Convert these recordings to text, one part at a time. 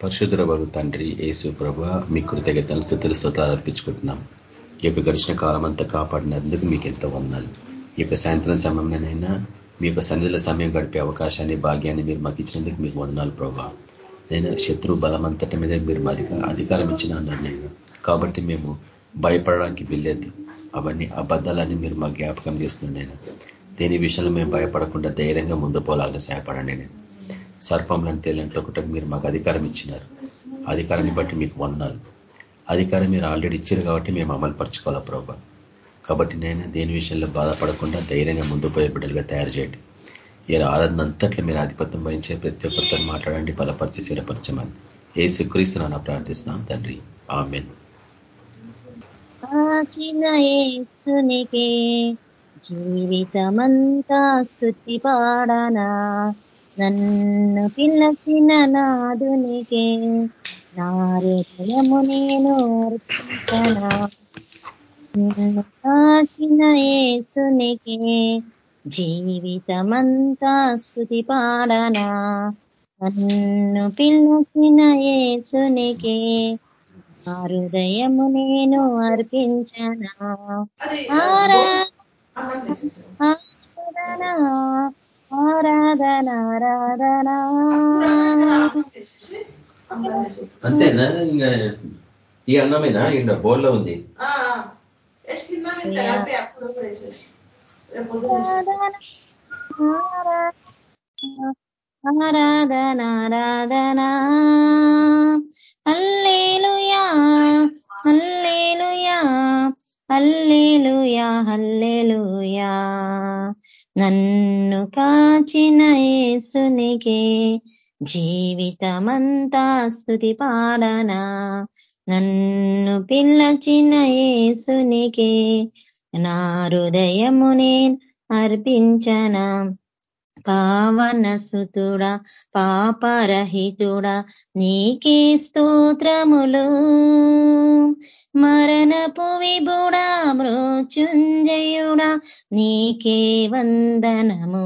పరిశుద్ధుల వగు తండ్రి యేసు ప్రభ మీ కృతజ్ఞతలు స్థుతులు స్తోత్రాలు అర్పించుకుంటున్నాం. ఈ యొక్క గడిచిన కాలం అంతా కాపాడినందుకు మీకు ఎంతో వందాలు ఈ యొక్క సాయంత్రం సమయంలోనైనా మీ యొక్క సన్నిధిలో సమయం గడిపే అవకాశాన్ని భాగ్యాన్ని మీరు మాకు ఇచ్చినందుకు మీకు వందనాలు ప్రభా. నేను శత్రు బలమంతటి మీద మీరు అధికారం ఇచ్చిన అన్నారు నేను కాబట్టి మేము భయపడడానికి వీల్లేదు. అవన్నీ అబద్ధాలన్నీ మీరు మా జ్ఞాపకం చేస్తున్నాను నేను దేని విషయంలో మేము భయపడకుండా ధైర్యంగా ముందు పోలాగా సహాయపడండి నేను. సర్పంలను తేలినంత మీరు మాకు అధికారం ఇచ్చినారు. అధికారాన్ని బట్టి మీకు వందాలు అధికారం మీరు ఆల్రెడీ ఇచ్చారు కాబట్టి మేము అమలు పరచుకోవాలా ప్రభా? కాబట్టి నేను దేని విషయంలో బాధపడకుండా ధైర్యంగా ముందు పోయే బిడ్డలుగా తయారు చేయండి. ఈ ఆరాధన అంతట్లో మీరు ఆధిపత్యం వహించే ప్రతి ఒక్కరితో మాట్లాడండి బలపరిచి స్థిరపరచమని. ఏ సుక్రీస్తున్నాను ప్రార్థిస్తున్నాం తండ్రి. ఆమెన్. జీవితమంతా స్థుతి పాడనా. నన్ను పిల్లచిన నాదునికే నారుదయము నేను కాచిన ఏసునికే జీవితమంతా స్థుతి పాడనా. నన్ను పిల్లచిన ఏసునికే హృదయము నేను అర్పించనా. ఆరాధనా. ఆరాధన ఆరాధన అంతేనా ఇంకా ఈ అన్నమేనా? ఇంకా బోర్లో ఉంది. ఆరాధన ఆరాధన. Hallelujah hallelujah hallelujah hallelujah. నన్ను కాచిన ఏసునికే జీవితమంతా స్థుతి పాడనా నన్ను పిల్లచిన ఏసునికే నా హృదయము నేను అర్పించనా పావనసుతుడా పాపరహితుడా నీకే స్తోత్రములు. మరణపు విభుడా మృత్యుంజయుడా నీకే వందనము.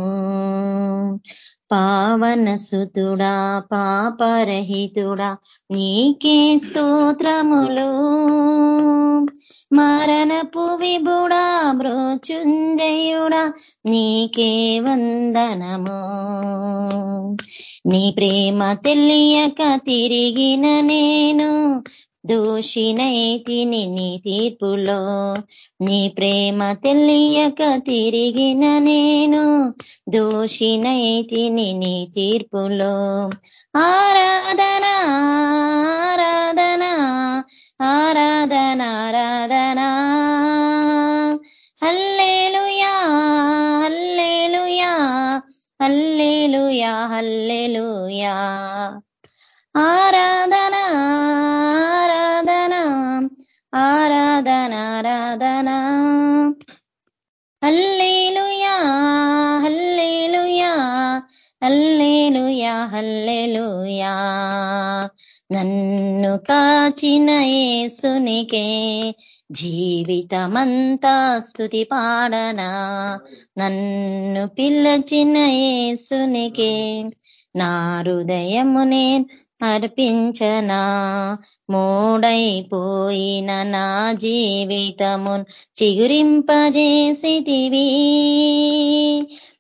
పావన సుతుడా పాపరహితుడా నీకే స్తోత్రములు. మరణపు విభుడా మృచుంజయుడా నీకే వందనము. నీ ప్రేమ తెలియక తిరిగిన నేను దోషినైతిని నీ తీర్పులో నీ ప్రేమ తెలియక తిరిగిన నేను. దోషినైతిని నీ తీర్పులో ఆరాధన ఆరాధన ఆరాధన ఆరాధన. Hallelujah hallelujah hallelujah hallelujah. ఆరాధన ఆరాధనా. Hallelujah hallelujah hallelujah hallelujah. నన్ను కాచిన ఏసునికే జీవితమంతా స్థుతి పాడనా. నన్ను పిల్లచిన ఏసునికే నా హృదయము నేను అర్పించనా. మూడైపోయిన నా జీవితమున్ చిగురింపజేసితివి.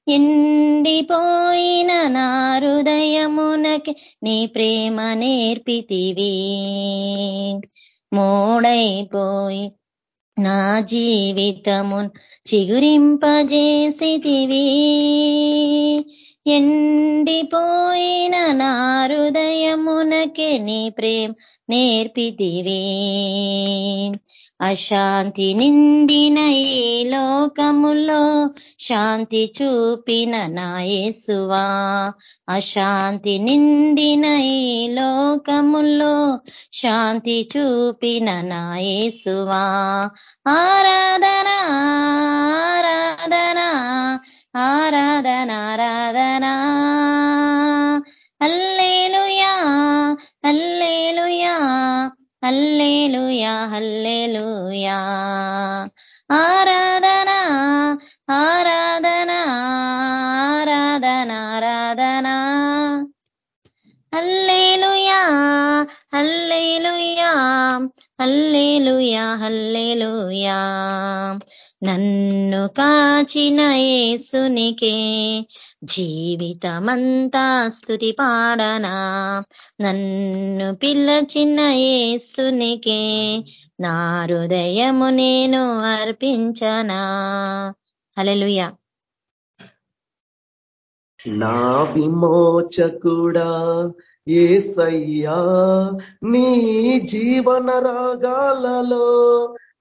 ఎండిపోయిన నా హృదయమునకి నీ ప్రేమ నేర్పితివి. మూడైపోయి నా జీవితమున్ చిగురింపజేసితివి. ఎండిపోయిన నా హృదయమునకే నీ ప్రేమ నేర్పితివే. అశాంతి నిండిన ఈ లోకములో శాంతి చూపిన నాయసువా అశాంతి నిండిన ఈ లోకములో శాంతి చూపిన నాయసువా ఆరాధన ఆరాధన ఆరాధన ఆరాధన. Hallelujah hallelujah hallelujah hallelujah. ఆరాధన నన్ను కాచిన ఏసునికే జీవితమంతా స్థుతి పాడనా. నన్ను పిల్లచిన ఏసునికే నా హృదయము నేను అర్పించనా. హలెలుయా నా విమోచకుడా ఏసయ్యా నీ జీవన రాగాలలో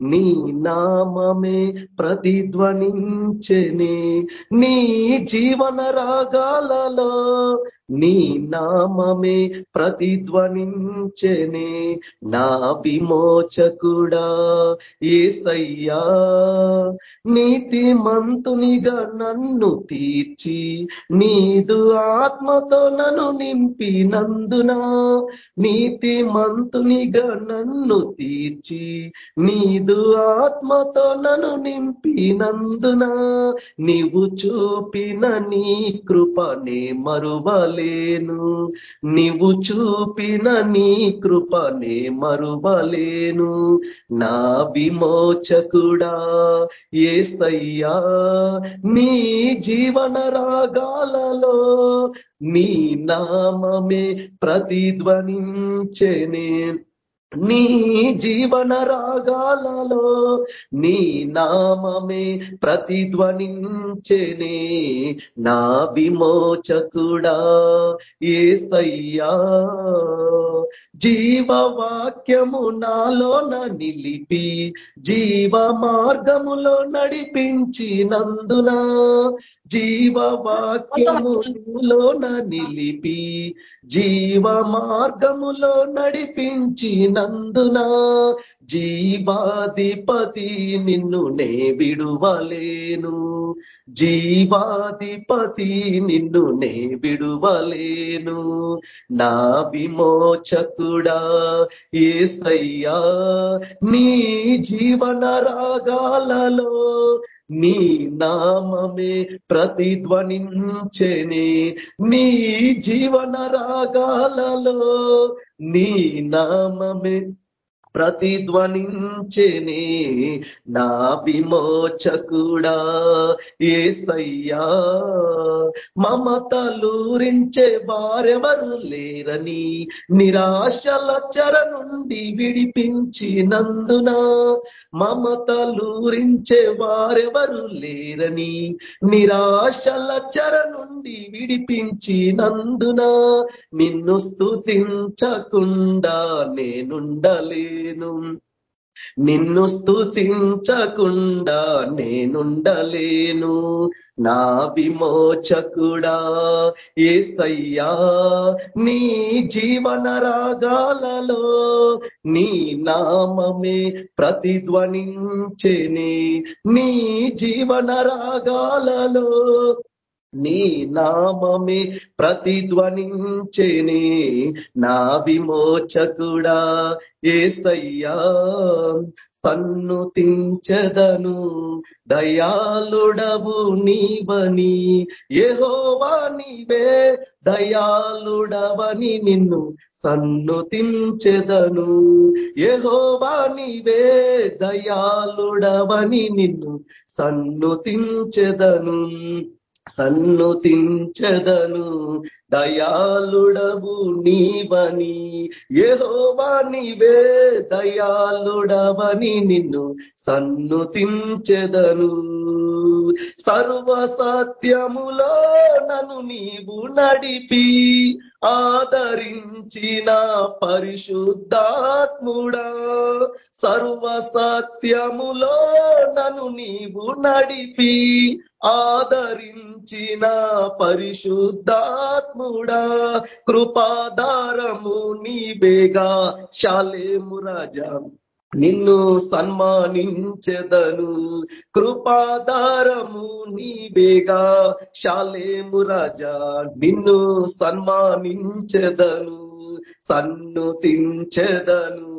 నీ నామమే ప్రతిధ్వనించెనే. నీ జీవన రాగాలలో నీ నామమే ప్రతిధ్వనించెనే. నా విమోచకుడా ఏసయ్యా నీతి మంతునిగా నన్ను తీర్చి నీదు ఆత్మతో నన్ను నింపినందున నీతి మంతునిగా నన్ను తీర్చి నీదు ఆత్మతో నన్ను నింపినందున నీవు చూపిన నీ కృపనే మరువలేను. నీవు చూపిన నీ కృపనే మరువలేను. నా విమోచకుడా ఏసయ్యా నీ జీవన రాగాలలో నీ నామమే ప్రతిధ్వనించెనే నీ జీవన రాగాలలో నీ నామమే ప్రతిధ్వనించెనే నా విమోచకుడా ఏసయ్యా. జీవవాక్యము నాలోన నిలిపి జీవ మార్గములో నడిపించినందున జీవవాక్యము లోన నిలిపి జీవ మార్గములో నడిపించినందున జీవాధిపతి నిన్ను నే విడువలేను. జీవాధిపతి నిన్ను నే విడువలేను. నా విమోచకుడా ఏసయ్యా నీ జీవన రాగాలలో నీ నామమే ప్రతిధ్వనించెనే. నీ జీవన రాగాలలో నీ నామమే ప్రతిధ్వనించెనే నా విమోచకుడా ఏసయ్యా. మమతలూరించే వారెవరు లేరని నిరాశల చెర నుండి విడిపించినందున మమతలూరించే వారెవరు లేరని నిరాశల చెర నుండి విడిపించినందున నిన్ను స్తుతించకుండా నేనుండలేను నిన్ను స్తుతించకుండా నేనుండలేను. నా విమోచకుడా ఏసయ్యా నీ జీవన రాగాలలో నీ నామమే ప్రతిధ్వనించెనే. నీ జీవన రాగాలలో నీ నామమే ప్రతిధ్వనించెనే నా విమోచకుడా ఏసయ్యా సన్నుతించదను దయాళుడవు నీవని ఏహోవా నీవే దయాళుడవని నిన్ను సన్నుతించెదను ఏహోవా నీవే దయాళుడవని నిన్ను సన్నుతించెదను. సన్నుతించదను దయాళుడవు నీవని. ఏహోవా నీవే దయాళుడవని నిన్ను సన్నుతించెదను. సర్వ సత్యములో నన్ను నీవు నడిపి ఆదరించిన పరిశుద్ధాత్ముడా. సర్వ సత్యములో నన్ను నీవు నడిపి ఆదరించిన పరిశుద్ధాత్ముడా. కృపాధారము నీవేగా. శాలేము రాజా. నిన్ను సన్మానించెదను. కృపాధారము నీవేగా. శాలేము రాజా నిన్ను సన్మానించెదను. సన్నుతించెదను.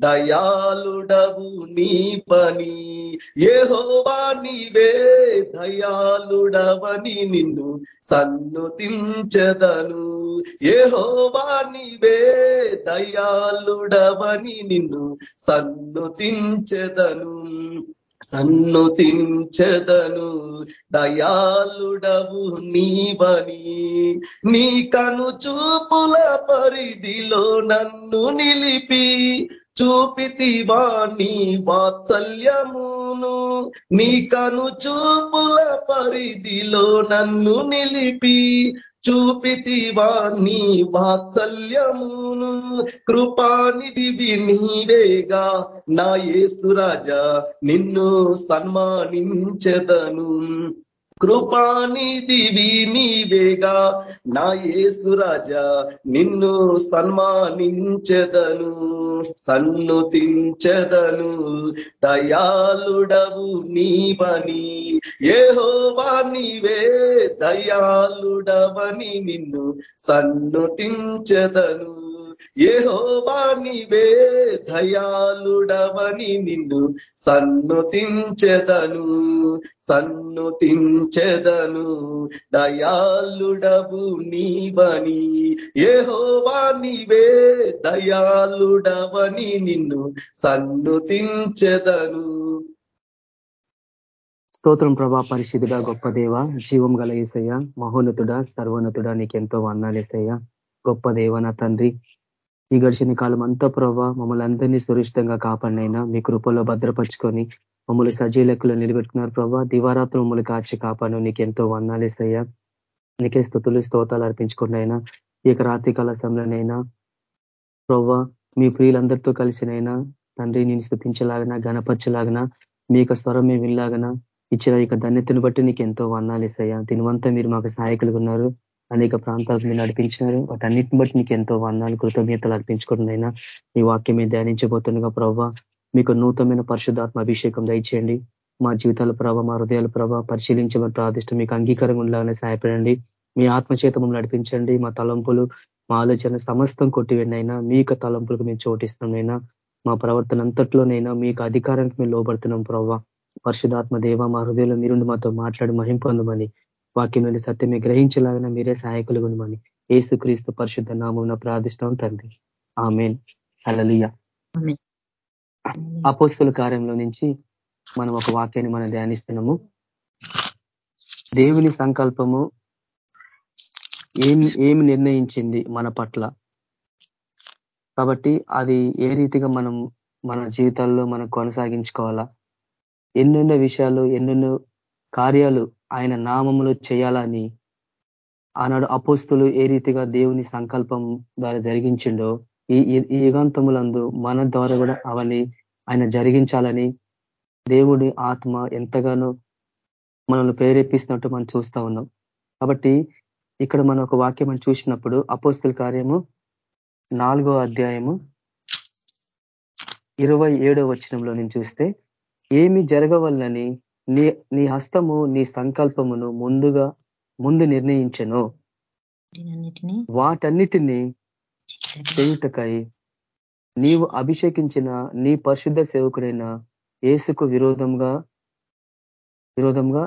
దయాలుడవు నీ పని. ఏహోవా నీవే దయాలుడవని నిన్ను సన్నుతించదను. ఏహోవా నీవే దయాలుడవని నిన్ను సన్నుతించదను. సన్నుతించదను. దయాళుడవు నీవని. నీ కను చూపుల పరిధిలో నన్ను నిలిపి. చూపితివా నీ వాత్సల్యమును నీ కను చూపుల పరిధిలో నన్ను నిలిపి. చూపితివా నీ వాత్సల్యమును కృపానిధివి నీవేగా. నా ఏసురాజా నిన్ను సన్మానించదను. కృపానిధివి నీవేగా నా ఏసురాజా నిన్ను సన్మానించదను సన్నుతించదను. దయాళుడవు నీవని ఏహోవా నీవే దయాళుడవని నిన్ను సన్నుతించదను. ఏహోవా నీవే దయాళుడవని నిన్ను సన్నుతించెదను సన్నుతించెదను. దయాళుడవు నీవని ఏహోవా నీవే దయాళుడవని నిన్ను సన్నుతించెదను. స్తోత్రం ప్రభా పరిశుద్ధుడా గొప్ప దేవ జీవం గల ఏసయ్య మహోన్నతుడ సర్వోన్నతుడ నీకెంతో వందాలేసయ్య గొప్ప దేవ నా తండ్రి ఈ గడిచిన కాలం అంతా ప్రభావ మమ్మల్ని అందరినీ సురక్షితంగా కాపాడినైనా మీ కృపలో భద్రపరుచుకొని మమ్మల్ని సజీలకులు నిలబెట్టుకున్నారు ప్రభా. దివారాత్రం మమ్మల్ని కాచి కాపాడు. నీకు ఎంతో వందాలేసయ్యా నీకే స్థుతులు స్తోతాలు అర్పించుకున్నైనా ఈ యొక్క రాత్రి కాల సమయంలోనైనా ప్రవ్వా మీ ప్రియులందరితో కలిసినైనా తండ్రి నేను స్థుతించలాగనా గణపరచలాగనా మీ యొక్క స్వరం మేము వినలాగనా ఇచ్చిన ఇక ధన్యతను బట్టి నీకు ఎంతో వందాలేసయ్యా దీనివంతా మీరు మాకు సహాయకులుగా ఉన్నారు. అనేక ప్రాంతాలకు మీరు నడిపించినారు. వాటన్నిటిని బట్టి నీకు ఎంతో వందాలు కృతజ్ఞతలు అర్పించుకుంటున్నాయినా మీ వాక్యం మీద ధ్యానించబోతుండగా ప్రభావ మీకు నూతనమైన పరిశుధాత్మ అభిషేకం దయచేయండి. మా జీవితాల ప్రభావ మా హృదయాల ప్రభావ పరిశీలించమని ప్రార్థిష్టం. మీకు అంగీకారం ఉండగానే సహాయపడండి. మీ ఆత్మచేతము నడిపించండి. మా తలంపులు మా ఆలోచన సమస్తం కొట్టివెండైనా మీ యొక్క తలంపులకు మేము చోటిస్తున్నామైనా మా ప్రవర్తన అంతట్లోనైనా మీకు అధికారానికి మేము లోబడుతున్నాం ప్రభావ పరిశుధాత్మ దేవ మా హృదయంలో మీరుండి మాతో మాట్లాడి మహింపొందమని వాక్యం నుండి సత్యమే గ్రహించలాగిన మీరే సహాయకులు ఉండమని ఏసుక్రీస్తు పరిశుద్ధ నామం ప్రార్థిష్టం తండ్రి. ఆమెన్. అలలియ అపోస్తుల కార్యంలో నుంచి మనం ఒక వాక్యాన్ని మనం ధ్యానిస్తున్నాము. దేవుని సంకల్పము ఏమి ఏమి నిర్ణయించింది మన పట్ల? కాబట్టి అది ఏ రీతిగా మనం మన జీవితాల్లో మనం కొనసాగించుకోవాలా? ఎన్నెన్నో విషయాలు ఎన్నెన్నో కార్యాలు ఆయన నామములు చేయాలని ఆనాడు అపోస్తులు ఏ రీతిగా దేవుని సంకల్పం ద్వారా జరిగించిండో ఈ ఈ యుగాంతములందు మన ద్వారా కూడా అవన్నీ ఆయన జరిగించాలని దేవుడి ఆత్మ ఎంతగానో మనల్ని ప్రేరేపిస్తున్నట్టు మనం చూస్తా ఉన్నాం. కాబట్టి ఇక్కడ మనం ఒక వాక్యం మనం చూసినప్పుడు అపోస్తుల కార్యము నాలుగో అధ్యాయము ఇరవై ఏడో వచనంలో నేను చూస్తే ఏమి జరగవల్లని నీ నీ హస్తము నీ సంకల్పమును ముందుగా ముందు నిర్ణయించను. వాటన్నిటినీ చేయుటకై నీవు అభిషేకించిన నీ పరిశుద్ధ సేవకుడైన ఏసుకు విరోధంగా విరోధంగా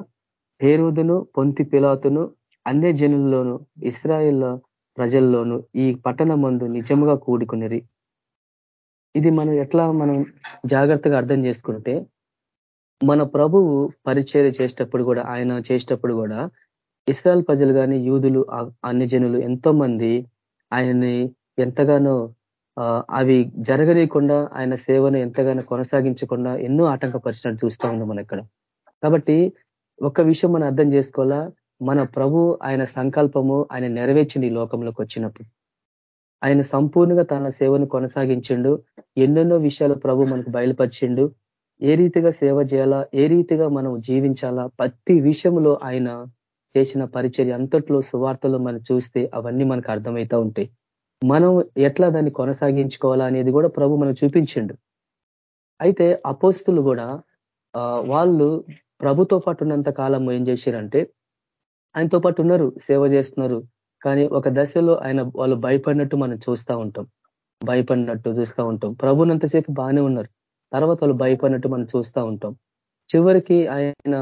హేరోదును పొంతి పిలాతును అన్య జనుల్లోను ఇస్రాయిల్ ప్రజల్లోను ఈ పట్టణమందు నిజముగా కూడుకునేది ఇది మనం ఎట్లా మనం జాగ్రత్తగా అర్థం చేసుకుంటే మన ప్రభువు పరిచర్య చేసేటప్పుడు కూడా ఆయన చేసేటప్పుడు కూడా ఇస్రాయల్ ప్రజలు కానీ యూదులు అన్ని జనులు ఎంతో మంది ఆయన్ని ఎంతగానో అవి జరగనీయకుండా ఆయన సేవను ఎంతగానో కొనసాగించకుండా ఎన్నో ఆటంకపరిచినట్టు చూస్తా ఉన్నాం మనం ఇక్కడ. కాబట్టి ఒక విషయం మనం అర్థం చేసుకోవాలా? మన ప్రభు ఆయన సంకల్పము ఆయన నెరవేర్చింది ఈ లోకంలోకి వచ్చినప్పుడు. ఆయన సంపూర్ణంగా తన సేవను కొనసాగించిండు. ఎన్నెన్నో విషయాలు ప్రభు మనకు బయలుపరిచిండు. ఏ రీతిగా సేవ చేయాలా ఏ రీతిగా మనం జీవించాలా ప్రతి విషయంలో ఆయన చేసిన పరిచర్య అంతట్లో సువార్తలో మనం చూస్తే అవన్నీ మనకు అర్థమవుతా ఉంటాయి. మనం ఎట్లా దాన్ని కొనసాగించుకోవాలా అనేది కూడా ప్రభు మనం చూపించిండు. అయితే అపోస్తులు కూడా వాళ్ళు ప్రభుతో పాటు ఉన్నంత కాలం ఏం చేశారంటే ఆయనతో పాటు ఉన్నారు సేవ చేస్తున్నారు. కానీ ఒక దశలో ఆయన వాళ్ళు భయపడినట్టు మనం చూస్తూ ఉంటాం. భయపడినట్టు చూస్తూ ఉంటాం. ప్రభునంతసేపు బాగానే ఉన్నారు. తర్వాత వాళ్ళు భయపడినట్టు మనం చూస్తూ ఉంటాం. చివరికి ఆయన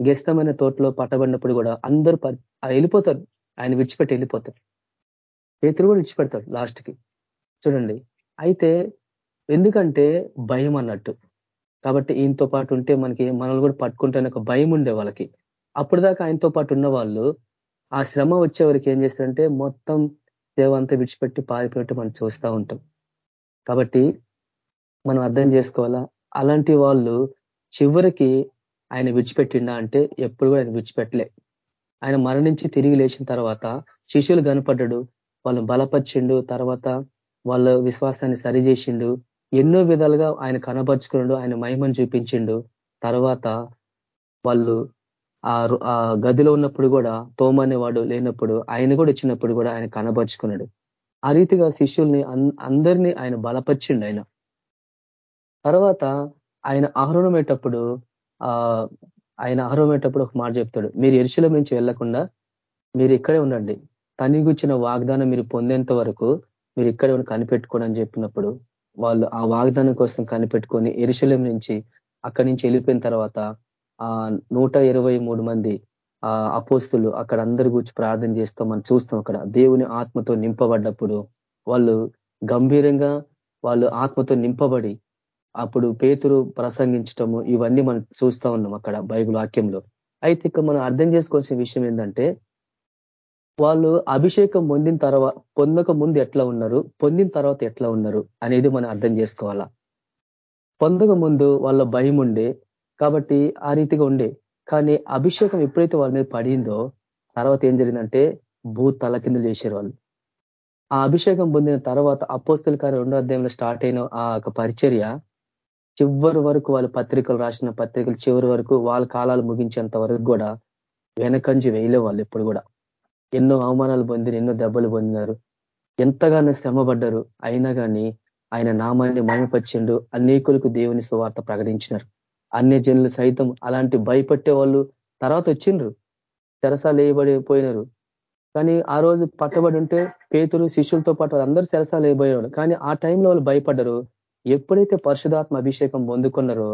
గెస్తమైన తోటలో పట్టబడినప్పుడు కూడా అందరూ వెళ్ళిపోతారు. ఆయన విడిచిపెట్టి వెళ్ళిపోతారు. పేతురు కూడా విడిచిపెడతాడు లాస్ట్కి. చూడండి. అయితే ఎందుకంటే భయం అన్నట్టు. కాబట్టి ఈయనతో పాటు ఉంటే మనకి మనల్ని కూడా పట్టుకుంటే ఒక భయం ఉండే వాళ్ళకి. అప్పుడు దాకా ఆయనతో పాటు ఉన్న వాళ్ళు ఆ శ్రమ వచ్చేవరకు ఏం చేస్తారంటే మొత్తం సేవ అంతా విడిచిపెట్టి పారిపోయినట్టు మనం చూస్తూ ఉంటాం. కాబట్టి మనం అర్థం చేసుకోవాలా? అలాంటి వాళ్ళు చివరికి ఆయన విడిచిపెట్టిండా అంటే ఎప్పుడు కూడా ఆయన విడిచిపెట్టలే. ఆయన మరణించి తిరిగి లేచిన తర్వాత శిష్యులు కనపడ్డాడు. వాళ్ళని బలపరిచిండు. తర్వాత వాళ్ళ విశ్వాసాన్ని సరిచేసిండు. ఎన్నో విధాలుగా ఆయన కనపరుచుకున్నాడు ఆయన మహిమను చూపించిండు. తర్వాత వాళ్ళు ఆ గదిలో ఉన్నప్పుడు కూడా తోమనేవాడు లేనప్పుడు ఆయన కూడా వచ్చినప్పుడు కూడా ఆయన కనపరుచుకున్నాడు ఆ రీతిగా శిష్యుల్ని అందరినీ ఆయన బలపరిచిండు ఆయన. తర్వాత ఆయన ఆహ్వానమేటప్పుడు ఆయన ఆహ్వానమేటప్పుడు ఒక మాట చెప్తాడు. మీరు ఎరుశల నుంచి వెళ్ళకుండా మీరు ఇక్కడే ఉండండి. తనిగుచ్చిన వాగ్దానం మీరు పొందేంత వరకు మీరు ఇక్కడే కనిపెట్టుకోండి అని చెప్పినప్పుడు వాళ్ళు ఆ వాగ్దానం కోసం కనిపెట్టుకొని ఎరుశలం నుంచి అక్కడి నుంచి వెళ్ళిపోయిన తర్వాత ఆ నూట మంది ఆ అపోస్తులు అక్కడ అందరి గురించి ప్రార్థన చేస్తాం మనం చూస్తాం అక్కడ. దేవుని ఆత్మతో నింపబడ్డప్పుడు వాళ్ళు గంభీరంగా వాళ్ళు ఆత్మతో నింపబడి అప్పుడు పేతురు ప్రసంగించటము ఇవన్నీ మనం చూస్తా ఉన్నాం అక్కడ బైబుల్ వాక్యంలో. అయితే ఇక మనం అర్థం చేసుకోవాల్సిన విషయం ఏంటంటే వాళ్ళు అభిషేకం పొందిన తర్వాత పొందక ముందు ఎట్లా ఉన్నారు పొందిన తర్వాత ఎట్లా ఉన్నారు అనేది మనం అర్థం చేసుకోవాలా? పొందక ముందు వాళ్ళ భయం ఉండే కాబట్టి ఆ రీతిగా ఉండే. కానీ అభిషేకం ఎప్పుడైతే వాళ్ళ మీద పడిందో తర్వాత ఏం జరిగిందంటే భూ తల కింద చేశారు వాళ్ళు. ఆ అభిషేకం పొందిన తర్వాత అపోస్తుల కార్య రెండో అధ్యాయంలో స్టార్ట్ అయిన ఆ పరిచర్య చివరి వరకు వాళ్ళు పత్రికలు రాసిన పత్రికలు చివరి వరకు వాళ్ళ కాలాలు ముగించేంత వరకు కూడా వెనకంజి వేయలే వాళ్ళు ఎప్పుడు కూడా. ఎన్నో అవమానాలు పొందిన ఎన్నో దెబ్బలు పొందినారు. ఎంతగానో శ్రమపడ్డారు. అయినా కానీ ఆయన నామాన్ని మయమపరిచిండు అనేకులకు దేవుని సువార్త ప్రకటించినారు. అన్ని జనులు సైతం అలాంటి భయపట్టే వాళ్ళు తర్వాత వచ్చిండ్రు. చెరసాలు వేయబడిపోయినారు కానీ ఆ రోజు పట్టబడి ఉంటే పేతులు శిష్యులతో పాటు అందరూ చెరసాలు వేయబోయేవాడు కానీ ఆ టైంలో వాళ్ళు భయపడ్డరు. ఎప్పుడైతే పరిశుధాత్మ అభిషేకం పొందుకున్నారో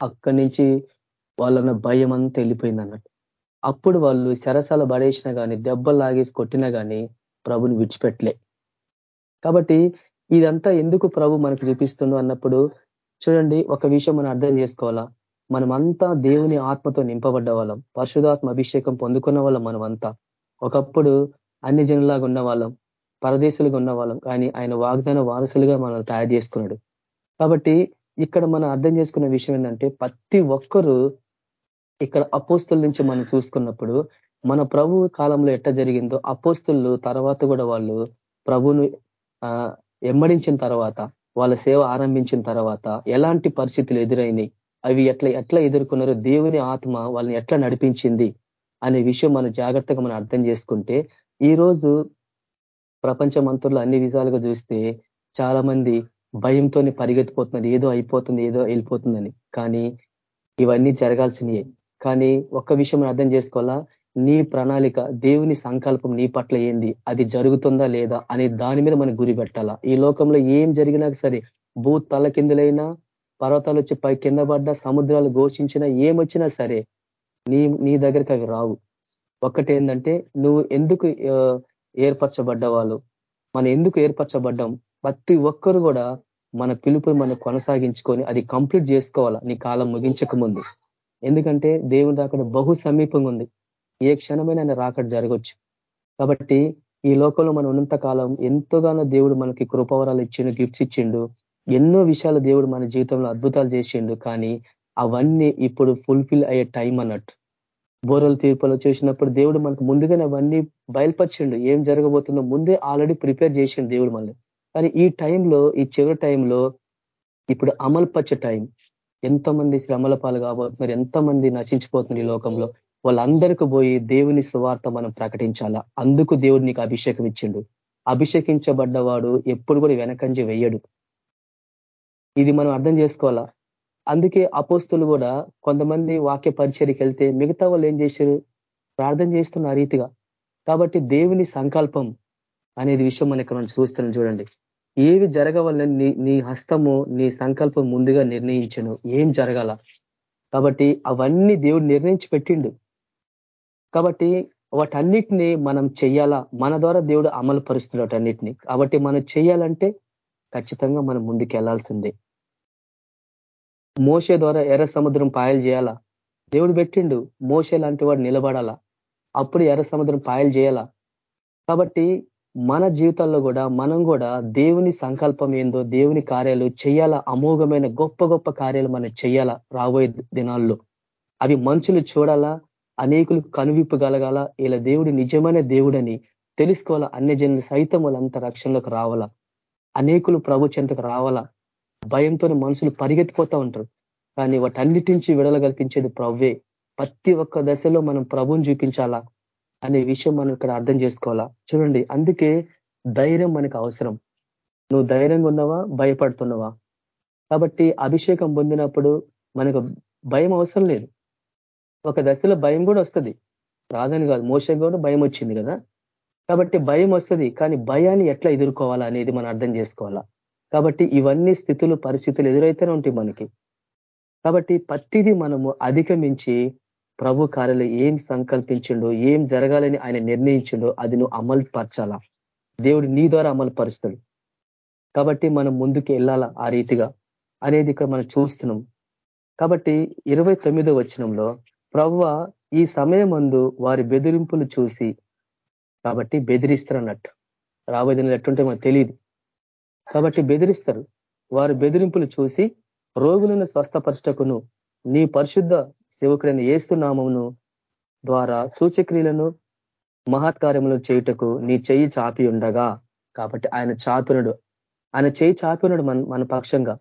అక్కడి నుంచి వాళ్ళన్న భయం అంతా వెళ్ళిపోయింది అన్నట్టు. అప్పుడు వాళ్ళు శరసాల పడేసినా కానీ దెబ్బలు లాగేసి కొట్టినా కానీ ప్రభుని విడిచిపెట్టలే. కాబట్టి ఇదంతా ఎందుకు ప్రభు మనకు చూపిస్తుండు అన్నప్పుడు చూడండి ఒక విషయం మనం అర్థం చేసుకోవాలా? మనమంతా దేవుని ఆత్మతో నింపబడ్డ వాళ్ళం. పరిశుధాత్మ అభిషేకం పొందుకున్న వాళ్ళం మనమంతా. ఒకప్పుడు అన్ని జనులాగా ఉన్న వాళ్ళం. పరదేశులుగా ఉన్న వాళ్ళం కానీ ఆయన వాగ్దాన వారసులుగా మనం తయారు చేసుకున్నాడు. కాబట్టి ఇక్కడ మనం అర్థం చేసుకున్న విషయం ఏంటంటే ప్రతి ఒక్కరూ ఇక్కడ అపోస్తుల నుంచి మనం చూసుకున్నప్పుడు మన ప్రభు కాలంలో ఎట్ట జరిగిందో అపోస్తులు తర్వాత కూడా వాళ్ళు ప్రభును ఎమ్మడించిన తర్వాత వాళ్ళ సేవ ఆరంభించిన తర్వాత ఎలాంటి పరిస్థితులు ఎదురైనాయి అవి ఎట్లా ఎట్లా ఎదుర్కొన్నారో దేవుని ఆత్మ వాళ్ళని ఎట్లా నడిపించింది అనే విషయం మనం జాగ్రత్తగా మనం అర్థం చేసుకుంటే ఈ రోజు ప్రపంచ మంత్రులు అన్ని విధాలుగా చూస్తే చాలా మంది భయంతో పరిగెత్తిపోతున్నారు. ఏదో అయిపోతుంది ఏదో వెళ్ళిపోతుందని. కానీ ఇవన్నీ జరగాల్సినవి కానీ ఒక్క విషయం అర్థం చేసుకోవాలా? నీ ప్రణాళిక దేవుని సంకల్పం నీ పట్ల ఏంది? అది జరుగుతుందా లేదా అనే దాని మీద మనం గురి పెట్టాలా? ఈ లోకంలో ఏం జరిగినా సరే భూ తల కిందలైనా పర్వతాలు వచ్చి పై కింద పడ్డా సముద్రాలు ఘోషించినా ఏమొచ్చినా సరే నీ నీ దగ్గరికి అవి రావు. ఒక్కటేందంటే నువ్వు ఎందుకు ఏర్పరచబడ్డ వాళ్ళు మనం ఎందుకు ఏర్పరచబడ్డాం? ప్రతి ఒక్కరు కూడా మన పిలుపు మనం కొనసాగించుకొని అది కంప్లీట్ చేసుకోవాలా? నీ కాలం ముగించక ముందు. ఎందుకంటే దేవుని రాకడ బహు సమీపంగా ఉంది. ఏ క్షణమైన ఆయన రాకడ జరగవచ్చు కాబట్టి ఈ లోకంలో మనం ఉన్నంత కాలం ఎంతోగానో దేవుడు మనకి కృపవరాలు ఇచ్చిండు గిఫ్ట్స్ ఇచ్చిండు. ఎన్నో విషయాలు దేవుడు మన జీవితంలో అద్భుతాలు చేసిండు. కానీ అవన్నీ ఇప్పుడు ఫుల్ఫిల్ అయ్యే టైం అన్నట్టు. బోరల తీర్పులు చేసినప్పుడు దేవుడు మనకు ముందుగానే అవన్నీ బయలుపరిచిండు. ఏం జరగబోతుందో ముందే ఆల్రెడీ ప్రిపేర్ చేసిండు దేవుడు మనల్ని. కానీ ఈ టైంలో ఈ చివరి టైంలో ఇప్పుడు అమలుపరిచే టైం. ఎంతమంది శ్రమల పాలు కాబోతున్నారు ఎంతమంది నశించిపోతున్నారు ఈ లోకంలో. వాళ్ళందరికీ పోయి దేవుని సువార్త మనం ప్రకటించాలా? అందుకు దేవుడు నీకు అభిషేకం ఇచ్చిండు. అభిషేకించబడ్డవాడు ఎప్పుడు కూడా వెనకంజి వెయ్యడు ఇది మనం అర్థం చేసుకోవాలా? అందుకే అపోస్తులు కూడా కొంతమంది వాక్య పరిచయకి వెళ్తే మిగతా వాళ్ళు ఏం చేశారు? ప్రార్థన చేస్తున్న రీతిగా. కాబట్టి దేవుని సంకల్పం అనేది విషయం మనం ఇక్కడ చూస్తున్నాం చూడండి. ఏవి జరగవాలని నీ నీ హస్తము నీ సంకల్పం ముందుగా నిర్ణయించను. ఏం జరగాల? కాబట్టి అవన్నీ దేవుడు నిర్ణయించి పెట్టిండు. కాబట్టి వాటన్నిటిని మనం చెయ్యాలా? మన ద్వారా దేవుడు అమలు పరుస్తున్నాడు వాటన్నిటిని. కాబట్టి మనం చేయాలంటే ఖచ్చితంగా మనం ముందుకు వెళ్ళాల్సిందే మోసే ద్వారా ఎర్ర సముద్రం పాయలు చేయాలా? దేవుడు పెట్టిండు మోసే లాంటి వాడు నిలబడాలా? అప్పుడు ఎర్ర సముద్రం పాయలు చేయాలా? కాబట్టి మన జీవితాల్లో కూడా మనం కూడా దేవుని సంకల్పం ఏందో దేవుని కార్యాలు చేయాలా? అమోఘమైన గొప్ప గొప్ప కార్యాలు మనం చేయాలా రాబోయే దినాల్లో? అవి మనుషులు చూడాలా? అనేకులకు కనువిప్పు కలగాల? ఇలా దేవుడు నిజమైన దేవుడని తెలుసుకోవాలా? అన్ని జనులు సైతం వాళ్ళంత రక్షణలోకి రావాలా? అనేకులు ప్రభు చెంతకు రావాలా? భయంతో మనుషులు పరిగెత్తిపోతూ ఉంటారు. కానీ వాటన్నిటి నుంచి విడల కల్పించేది ప్రవ్వే ప్రతి ఒక్క దశలో మనం ప్రభుని చూపించాలా అనే విషయం మనం ఇక్కడ అర్థం చేసుకోవాలా? చూడండి అందుకే ధైర్యం మనకు అవసరం. నువ్వు ధైర్యంగా ఉన్నావా? భయపడుతున్నావా? కాబట్టి అభిషేకం పొందినప్పుడు మనకు భయం అవసరం లేదు. ఒక దశలో భయం కూడా వస్తుంది. రాదని కాదు మోసం కూడా భయం వచ్చింది కదా. కాబట్టి భయం వస్తుంది. కానీ భయాన్ని ఎట్లా ఎదుర్కోవాలా అనేది మనం అర్థం చేసుకోవాలా? కాబట్టి ఇవన్నీ స్థితులు పరిస్థితులు ఎదురైతేనే ఉంటాయి మనకి. కాబట్టి ప్రతిదీ మనము అధిగమించి ప్రభు కార్యాలు ఏం సంకల్పించిండో ఏం జరగాలని ఆయన నిర్ణయించిండో అది నువ్వు అమలు పరచాలా? దేవుడు నీ ద్వారా అమలు పరుస్తాడు. కాబట్టి మనం ముందుకు వెళ్ళాలా ఆ రీతిగా అనేది ఇక్కడ మనం చూస్తున్నాం. కాబట్టి ఇరవై తొమ్మిదో వచనంలో ప్రవ్వ ఈ సమయం వారి బెదిరింపులు చూసి కాబట్టి బెదిరిస్తారన్నట్టు. రాబోయే దినాలు ఎట్టుంటే మనకు తెలియదు. కాబట్టి బెదిరిస్తారు. వారు బెదిరింపులు చూసి రోగులను స్వస్థపరచటకును నీ పరిశుద్ధ సేవకుడైన ఏస్తున్నామమును ద్వారా సూచక్రియలను మహత్కార్యములు చేయుటకు నీ చెయ్యి చాపి ఉండగా. కాబట్టి ఆయన చాపినడు. ఆయన చేయి చాపినడు మన మన పక్షంగా.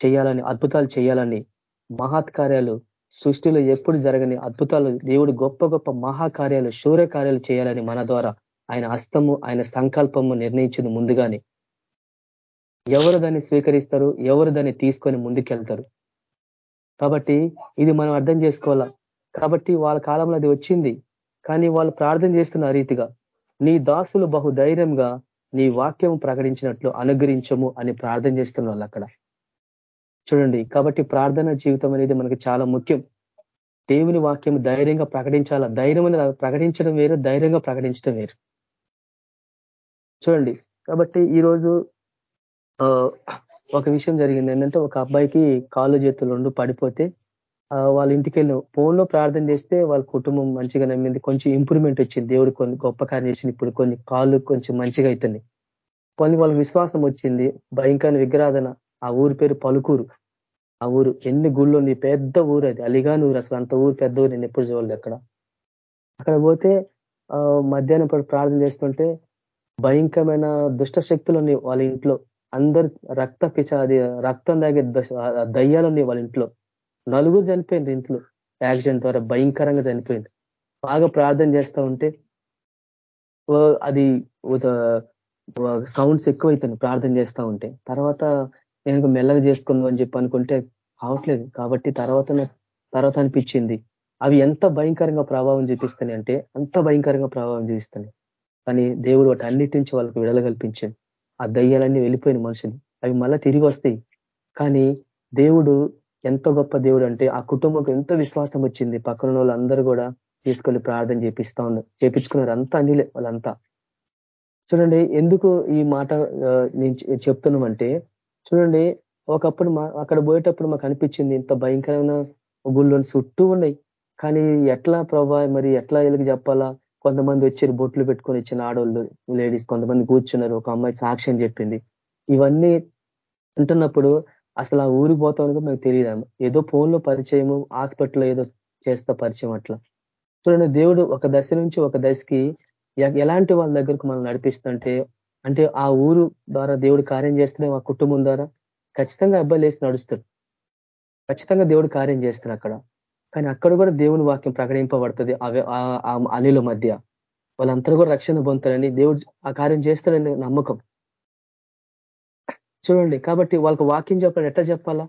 చేయాలని అద్భుతాలు చేయాలని మహత్కార్యాలు సృష్టిలో ఎప్పుడు జరగని అద్భుతాలు దేవుడు గొప్ప గొప్ప మహాకార్యాలు శూర్యకార్యాలు చేయాలని మన ద్వారా ఆయన హస్తము ఆయన సంకల్పము నిర్ణయించింది ముందుగానే. ఎవరు దాన్ని స్వీకరిస్తారు? ఎవరు దాన్ని తీసుకొని ముందుకెళ్తారు? కాబట్టి ఇది మనం అర్థం చేసుకోవాలా? కాబట్టి వాళ్ళ కాలంలో అది వచ్చింది. కానీ వాళ్ళు ప్రార్థన చేస్తున్న రీతిగా నీ దాసులు బహు ధైర్యంగా నీ వాక్యం ప్రకటించినట్లు అనుగ్రహించము అని ప్రార్థన చేస్తున్న వాళ్ళు అక్కడ. చూడండి కాబట్టి ప్రార్థన జీవితం అనేది మనకి చాలా ముఖ్యం. దేవుని వాక్యం ధైర్యంగా ప్రకటించాలా? ధైర్యం ప్రకటించడం వేరు ధైర్యంగా ప్రకటించడం వేరు. చూడండి కాబట్టి ఈరోజు ఒక విషయం జరిగింది. ఏంటంటే ఒక అబ్బాయికి కాళ్ళు చేతులు రెండు పడిపోతే వాళ్ళ ఇంటికి వెళ్ళి ఫోన్లో ప్రార్థన చేస్తే వాళ్ళ కుటుంబం మంచిగా నమ్మింది. కొంచెం ఇంప్రూవ్మెంట్ వచ్చింది. దేవుడు కొన్ని గొప్ప కార్యం చేసింది. ఇప్పుడు కొన్ని కాళ్ళు కొంచెం మంచిగా అవుతుంది కొన్ని వాళ్ళకి విశ్వాసం వచ్చింది. భయంకర విగ్రాధన ఆ ఊరి పేరు పలుకూరు. ఆ ఊరు ఎన్ని గుళ్ళు ఉంది పెద్ద ఊరు అది. అలిగాని ఊరు అసలు అంత ఊరు పెద్ద ఊరు నేను ఎప్పుడు చూడలేదు అక్కడ. అక్కడ పోతే మధ్యాహ్నం ప్రార్థన చేస్తుంటే భయంకరమైన దుష్ట శక్తులు ఉన్నాయి వాళ్ళ ఇంట్లో. అందరు రక్త పిచ అది రక్తం తాగే దయ్యాలు ఉన్నాయి వాళ్ళ ఇంట్లో. నలుగురు చనిపోయింది ఇంట్లో. యాక్సిడెంట్ ద్వారా భయంకరంగా చనిపోయింది బాగా ప్రార్థన చేస్తూ ఉంటే అది సౌండ్స్ ఎక్కువైతుంది ప్రార్థన చేస్తూ ఉంటే. తర్వాత నేను మెల్లగా చేసుకుందాం అని చెప్పి అనుకుంటే అవట్లేదు కాబట్టి తర్వాత తర్వాత అనిపించింది. అవి ఎంత భయంకరంగా ప్రభావం చూపిస్తాయి అంటే అంత భయంకరంగా ప్రభావం చూపిస్తాయి కానీ దేవుడు వాటి అన్నిటి నుంచి వాళ్ళకి విడల కల్పించింది. ఆ దయ్యాలన్నీ వెళ్ళిపోయిన మనుషులు. అవి మళ్ళీ తిరిగి వస్తాయి. కానీ దేవుడు ఎంత గొప్ప దేవుడు అంటే ఆ కుటుంబంకు ఎంతో విశ్వాసం వచ్చింది. పక్కన వాళ్ళందరూ కూడా తీసుకెళ్ళి ప్రార్థన చేపిస్తా ఉన్నారు చేపించుకున్నారు. అంతా అనిలే వాళ్ళంతా. చూడండి ఎందుకు ఈ మాట నేను చెప్తున్నామంటే చూడండి ఒకప్పుడు మా అక్కడ పోయేటప్పుడు మాకు అనిపించింది ఇంత భయంకరమైన గుళ్ళు చుట్టూ ఉన్నాయి. కానీ ఎట్లా ప్రభా మరి ఎట్లా వీళ్ళకి చెప్పాలా? కొంతమంది వచ్చారు బొట్లు పెట్టుకొని ఇచ్చిన ఆడవాళ్ళు లేడీస్ కొంతమంది కూర్చున్నారు ఒక అమ్మాయి సాక్ష్యం చెప్పింది. ఇవన్నీ ఉంటున్నప్పుడు అసలు ఆ ఊరికి పోతామని మాకు తెలియదు ఏదో ఫోన్లో పరిచయము హాస్పిటల్లో ఏదో చేస్తా పరిచయం అట్లా. చూడండి దేవుడు ఒక దశ నుంచి ఒక దశకి ఎలాంటి వాళ్ళ దగ్గరకు మనం నడిపిస్తుంటే అంటే ఆ ఊరు ద్వారా దేవుడు కార్యం చేస్తే ఆ కుటుంబం ద్వారా ఖచ్చితంగా అబ్బాయిలు వేసి నడుస్తాడు ఖచ్చితంగా దేవుడు కార్యం చేస్తాడు అక్కడ. కానీ అక్కడ కూడా దేవుని వాక్యం ప్రకటింపబడుతుంది. అనిల మధ్య. వాళ్ళందరూ కూడా రక్షణ పొందుతారని దేవుడు ఆ కార్యం చేస్తారని నమ్మకం. చూడండి కాబట్టి వాళ్ళకి వాక్యం చెప్పాలి ఎట్లా చెప్పాలా?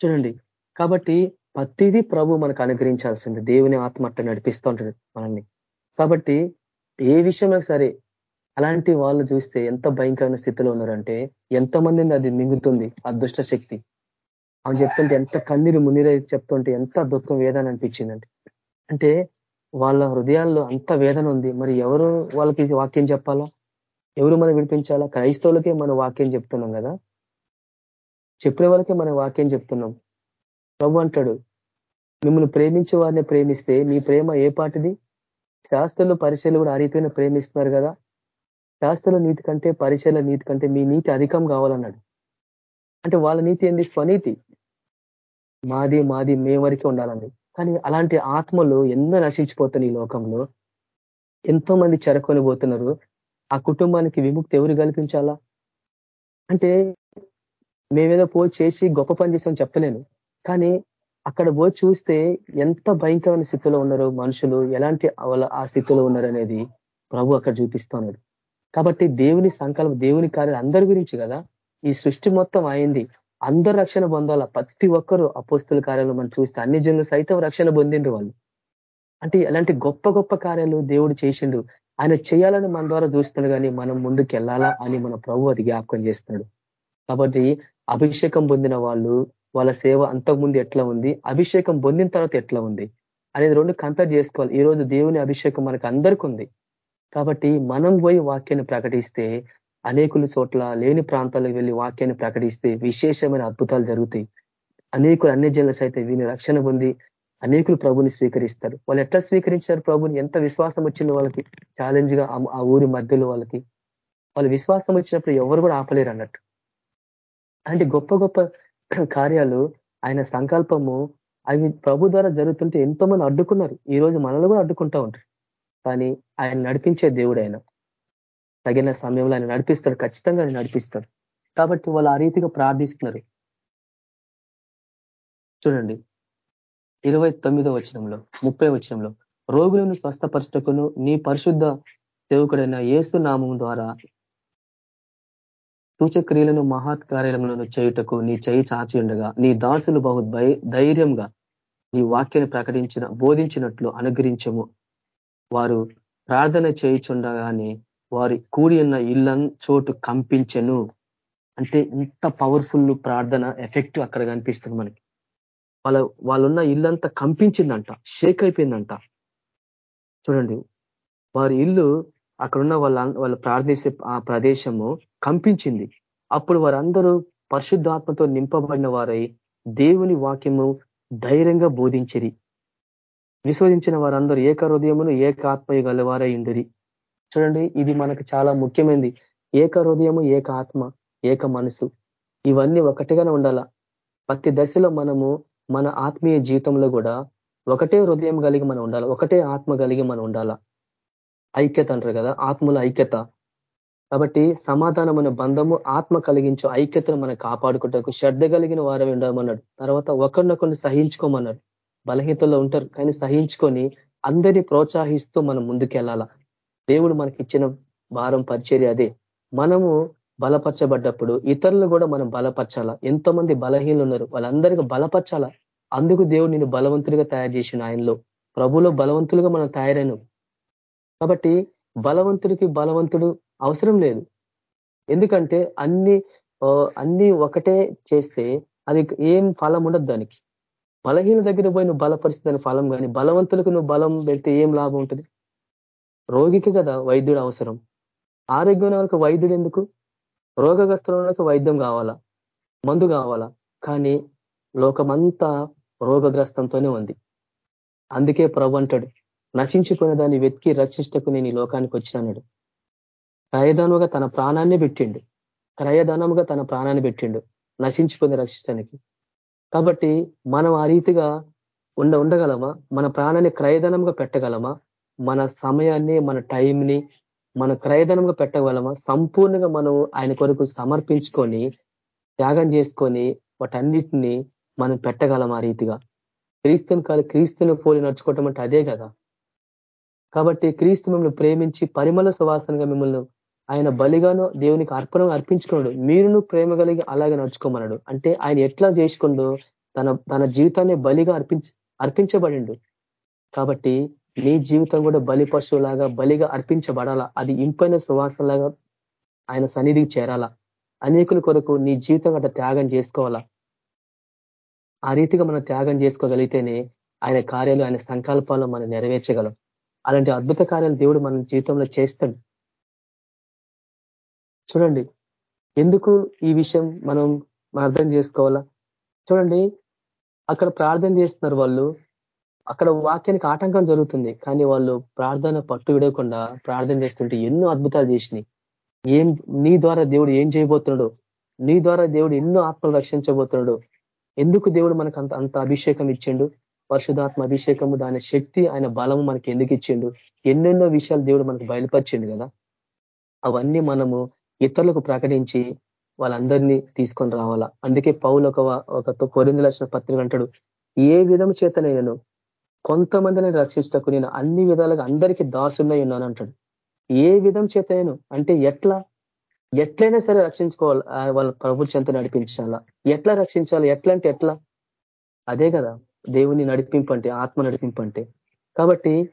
చూడండి కాబట్టి ప్రతిదీ ప్రభు మనకు అనుగ్రహించాల్సింది. దేవుని ఆత్మ అట్లా నడిపిస్తూ ఉంటుంది మనల్ని. కాబట్టి ఏ విషయంలో సరే అలాంటి వాళ్ళు చూస్తే ఎంత భయంకరమైన స్థితిలో ఉన్నారంటే ఎంతమందిని అది మింగుతుంది అదృష్ట శక్తి అని చెప్తుంటే ఎంత కన్నీరు మునిరే చెప్తుంటే ఎంత దుఃఖం వేదన అనిపించిందండి. అంటే వాళ్ళ హృదయాల్లో అంత వేదన ఉంది. మరి ఎవరు వాళ్ళకి వాక్యం చెప్పాలా? ఎవరు మనం వినిపించాలా క్రైస్తవులకే మనం వాక్యం చెప్తున్నాం కదా. చెప్పిన వాళ్ళకే మనం వాక్యం చెప్తున్నాం. ప్రభు అంటాడు మిమ్మల్ని ప్రేమించే వారిని ప్రేమిస్తే మీ ప్రేమ ఏ పాటిది? శాస్త్రులు పరిచయలు కూడా ఆ ప్రేమిస్తున్నారు కదా. శాస్త్రుల నీతి కంటే పరిచయల నీతి కంటే మీ నీతి అధికం కావాలన్నాడు. అంటే వాళ్ళ నీతి ఏంది? స్వనీతి. మాది మాది మే వరకే ఉండాలని కానీ అలాంటి ఆత్మలు ఎన్నో నశించిపోతున్నాయి ఈ లోకంలో. ఎంతో మంది చెరకొని పోతున్నారు. ఆ కుటుంబానికి విముక్తి ఎవరు కల్పించాలా? అంటే మేమేదో పో చేసి గొప్ప పని చేసాం చెప్పలేను. కానీ అక్కడ పోయి చూస్తే ఎంత భయంకరమైన స్థితిలో ఉన్నారో మనుషులు ఎలాంటి ఆ స్థితిలో ఉన్నారనేది ప్రభు అక్కడ చూపిస్తున్నాడు కాబట్టి దేవుని సంకల్పం దేవుని కార్యాలు అందరి గురించి కదా. ఈ సృష్టి మొత్తం అయింది. అందరు రక్షణ పొందాల? ప్రతి ఒక్కరు అపోస్తుల కార్యాలు మనం చూస్తే అన్ని జనులు సైతం రక్షణ పొందిండ్రు వాళ్ళు. అంటే ఎలాంటి గొప్ప గొప్ప కార్యాలు దేవుడు చేసిండు. ఆయన చేయాలని మన ద్వారా చూస్తున్నాడు కానీ మనం ముందుకు వెళ్ళాలా అని మన ప్రభు అది జ్ఞాపకం చేస్తున్నాడు. కాబట్టి అభిషేకం పొందిన వాళ్ళు వాళ్ళ సేవ అంతకుముందు ఎట్లా ఉంది? అభిషేకం పొందిన తర్వాత ఎట్లా ఉంది? అనేది రెండు కంపేర్ చేసుకోవాలి. ఈ రోజు దేవుని అభిషేకం మనకు అందరికీ ఉంది కాబట్టి మనం పోయి వాక్యాన్ని ప్రకటిస్తే అనేకుల చోట్ల లేని ప్రాంతాలకు వెళ్ళి వాక్యాన్ని ప్రకటిస్తే విశేషమైన అద్భుతాలు జరుగుతాయి. అనేకులు అన్ని జనుల సైతం వీని రక్షణ పొంది అనేకులు ప్రభుని స్వీకరిస్తారు. వాళ్ళు ఎట్లా స్వీకరించారు ప్రభుని? ఎంత విశ్వాసం వచ్చింది వాళ్ళకి? ఛాలెంజ్గా ఆ ఊరి మధ్యలో వాళ్ళకి. వాళ్ళు విశ్వాసం వచ్చినప్పుడు ఎవరు కూడా ఆపలేరు అన్నట్టు. అంటే గొప్ప గొప్ప కార్యాలు ఆయన సంకల్పము అవి ప్రభు ద్వారా జరుగుతుంటే ఎంతో మంది అడ్డుకున్నారు. ఈ రోజు మనలో కూడా అడ్డుకుంటా ఉంటారు. కానీ ఆయన నడిపించే దేవుడు ఆయన. తగిన సమయంలో ఆయన నడిపిస్తాడు ఖచ్చితంగా ఆయన నడిపిస్తాడు. కాబట్టి వాళ్ళు ఆ రీతిగా ప్రార్థిస్తున్నారు. చూడండి ఇరవై తొమ్మిదో వచనంలో ముప్పై వచనంలో రోగులను స్వస్థపరచటకును నీ పరిశుద్ధ సేవకుడైన ఏసు నామం ద్వారా సూచక్రియలను మహాత్కార్యములను చేయుటకు నీ చేయి చాచి ఉండగా నీ దాసులు బహు ధైర్యంగా నీ వాక్యాన్ని ప్రకటించిన బోధించినట్లు అనుగ్రహించము. వారు ప్రార్థన చేయుచుండగానే వారి కూడి ఉన్న ఇళ్ళన్ చోటు కంపించను. అంటే ఇంత పవర్ఫుల్ ప్రార్థన ఎఫెక్ట్ అక్కడ కనిపిస్తుంది మనకి. వాళ్ళ వాళ్ళున్న ఇల్లంతా కంపించిందంట షేక్ అయిపోయిందంట. చూడండి వారి ఇల్లు అక్కడున్న వాళ్ళ వాళ్ళు ప్రార్థించే ఆ ప్రదేశము కంపించింది. అప్పుడు వారందరూ పరిశుద్ధాత్మతో నింపబడిన వారై దేవుని వాక్యము ధైర్యంగా బోధించిరి. విశ్వసించిన వారందరూ ఏక హృదయమును ఏక ఆత్మయ గలవారై ఉండిరి. చూడండి ఇది మనకు చాలా ముఖ్యమైనది ఏక హృదయము ఏక ఆత్మ ఏక మనసు. ఇవన్నీ ఒకటిగానే ఉండాల? ప్రతి దశలో మనము మన ఆత్మీయ జీవితంలో కూడా ఒకటే హృదయం కలిగి మనం ఉండాలి? ఒకటే ఆత్మ కలిగి మనం ఉండాల? ఐక్యత అంటారు కదా ఆత్మల ఐక్యత. కాబట్టి సమాధానమైన బంధము ఆత్మ కలిగించు ఐక్యతను మనం కాపాడుకుంటూ శ్రద్ధ కలిగిన వారే ఉండమన్నాడు తర్వాత ఒకరినొకరిని సహించుకోమన్నాడు. బలహీనతలో ఉంటారు కానీ సహించుకొని అందరినీ ప్రోత్సహిస్తూ మనం ముందుకెళ్ళాలా? దేవుడు మనకి ఇచ్చిన భారం పరిచర్య అదే. మనము బలపరచబడ్డప్పుడు ఇతరులు కూడా మనం బలపరచాలా? ఎంతో మంది బలహీనలు ఉన్నారు వాళ్ళందరికీ బలపరచాలా? అందుకు దేవుడు నేను బలవంతుడిగా తయారు చేసిన ఆయనలో. ప్రభులో బలవంతులుగా మనం తయారైన కాబట్టి బలవంతుడికి బలవంతుడు అవసరం లేదు. ఎందుకంటే అన్ని అన్ని ఒకటే చేస్తే అది ఏం ఫలం ఉండదు దానికి. బలహీన దగ్గర పోయి నువ్వు బలపరిస్తే దాని ఫలం కానీ బలవంతులకు నువ్వు బలం పెడితే ఏం లాభం ఉంటుంది? రోగికి కదా వైద్యుడు అవసరం. ఆరోగ్యం వాళ్ళకి వైద్యుడు ఎందుకు? రోగగ్రస్తులకు వైద్యం కావాలా? మందు కావాలా? కానీ లోకమంతా రోగగ్రస్తంతోనే ఉంది. అందుకే ప్రభు అంటాడు నశించిపోయిన దాన్ని వెతికి రక్షిష్టకు నేను ఈ లోకానికి వచ్చినాడు క్రయదానముగా తన ప్రాణాన్ని పెట్టిండు. క్రయదానముగా తన ప్రాణాన్ని పెట్టిండు. నశించిపోయిన రక్షించడానికి కాబట్టి మనం ఆ రీతిగా ఉండ ఉండగలమా? మన ప్రాణాన్ని క్రయధనంగా పెట్టగలమా? మన సమయాన్ని మన టైంని మన క్రయధనంగా పెట్టగలమా? సంపూర్ణంగా మనం ఆయన కొరకు సమర్పించుకొని త్యాగం చేసుకొని వాటన్నిటిని మనం పెట్టగలం ఆ రీతిగా? క్రీస్తుని కాదు క్రీస్తుని పోలి నడుచుకోవటం అంటే అదే కదా? కాబట్టి క్రీస్తు మిమ్మల్ని ప్రేమించి పరిమళ సువాసనగా మిమ్మల్ని ఆయన బలిగాను దేవునికి అర్పణం అర్పించుకున్నాడు. మీరును ప్రేమ కలిగి అలాగే నడుచుకోమన్నాడు. అంటే ఆయన ఎట్లా చేసుకుండో తన తన జీవితాన్ని బలిగా అర్పించ అర్పించబడిండు. కాబట్టి నీ జీవితం కూడా బలి పశువులాగా బలిగా అర్పించబడాలా? అది ఇంపైన సువాసనలాగా ఆయన సన్నిధికి చేరాలా? అనేకుల కొరకు నీ జీవితం అట్లా త్యాగం చేసుకోవాలా? ఆ రీతిగా మనం త్యాగం చేసుకోగలిగితేనే ఆయన కార్యాలు ఆయన సంకల్పాలు మనం నెరవేర్చగలం. అలాంటి అద్భుత కార్యాలు దేవుడు మన జీవితంలో చేస్తాడు. చూడండి ఎందుకు ఈ విషయం మనం అర్థం చేసుకోవాలా? చూడండి అక్కడ ప్రార్థన చేస్తున్నారు వాళ్ళు. అక్కడ వాక్యానికి ఆటంకం జరుగుతుంది. కానీ వాళ్ళు ప్రార్థన పట్టు విడవకుండా ప్రార్థన చేస్తుంటే ఎన్నో అద్భుతాలు చేసినాయి. ఏం నీ ద్వారా దేవుడు ఏం చేయబోతున్నాడు? నీ ద్వారా దేవుడు ఎన్నో ఆత్మలు రక్షించబోతున్నాడు? ఎందుకు దేవుడు మనకు అంత అంత అభిషేకం ఇచ్చిండు? పరిశుధాత్మ అభిషేకము దాని శక్తి ఆయన బలము మనకి ఎందుకు ఇచ్చిండు? ఎన్నెన్నో విషయాలు దేవుడు మనకు బయలుపరిచిండు కదా? అవన్నీ మనము ఇతరులకు ప్రకటించి వాళ్ళందరినీ తీసుకొని రావాలా? అందుకే పౌలు ఒక ఒక కొరింది లక్షణ పత్రిక అంటాడు ఏ విధం చేత నేను కొంతమందిని రక్షిస్తకు నేను అన్ని విధాలుగా అందరికీ దాసున్నై ఉన్నాను అంటాడు. ఏ విధం చేత అంటే ఎట్లా? ఎట్లయినా సరే రక్షించుకోవాలి. వాళ్ళ ప్రభు చెంత నడిపించాలా? ఎట్లా రక్షించాలి? ఎట్లా అంటే ఎట్లా? అదే కదా. దేవుని నడిపింపంటే ఆత్మ నడిపింపంటే కాబట్టి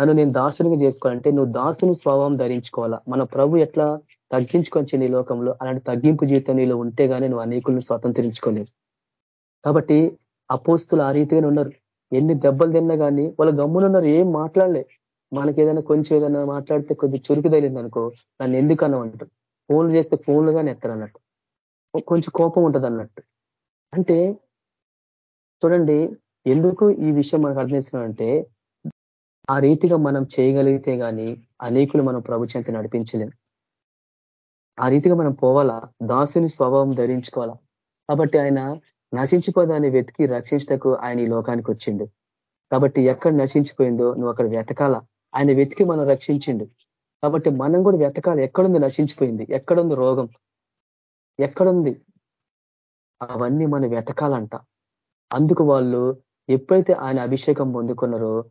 నన్ను నేను దాసునిగా చేసుకోవాలంటే నువ్వు దాసుని స్వభావం ధరించుకోవాలా? మన ప్రభు ఎట్లా తగ్గించుకొని నీ లోకంలో? అలాంటి తగ్గింపు జీవితం నీలో ఉంటే గానీ నువ్వు అనేకులను స్వతంత్రించుకోలేవు. కాబట్టి అపోస్తులు ఆ రీతిగానే ఉన్నారు. ఎన్ని దెబ్బలు తిన్నా కానీ వాళ్ళ గమ్మునున్నారు ఏం మాట్లాడలే. మనకి ఏదైనా కొంచెం ఏదైనా మాట్లాడితే కొద్దిగా చురుకు తగిలింది అనుకో నన్ను ఎందుకన్నా అంటారు ఫోన్లు చేస్తే ఫోన్లు కానీ ఎత్తారు అన్నట్టు. కొంచెం కోపం ఉంటుంది అన్నట్టు. అంటే చూడండి ఎందుకు ఈ విషయం మనకు అర్థం ఆ రీతిగా మనం చేయగలిగితే కానీ అనేకులు మనం ప్రభుత్వంతో నడిపించలేం. ఆ రీతిగా మనం పోవాలా? దాసుని స్వభావం ధరించుకోవాలా? కాబట్టి ఆయన నశించిపోదాన్ని వెతికి రక్షించటకు ఆయన ఈ లోకానికి వచ్చిండు. కాబట్టి ఎక్కడ నశించిపోయిందో నువ్వు అక్కడ వెతకాల. ఆయన వెతికి మనం రక్షించిండు. కాబట్టి మనం కూడా వెతకాలి. ఎక్కడుంది నశించిపోయింది? ఎక్కడుంది రోగం? ఎక్కడుంది? అవన్నీ మనం వెతకాలంట. అందుకు వాళ్ళు ఎప్పుడైతే ఆయన అభిషేకం పొందుకున్నారో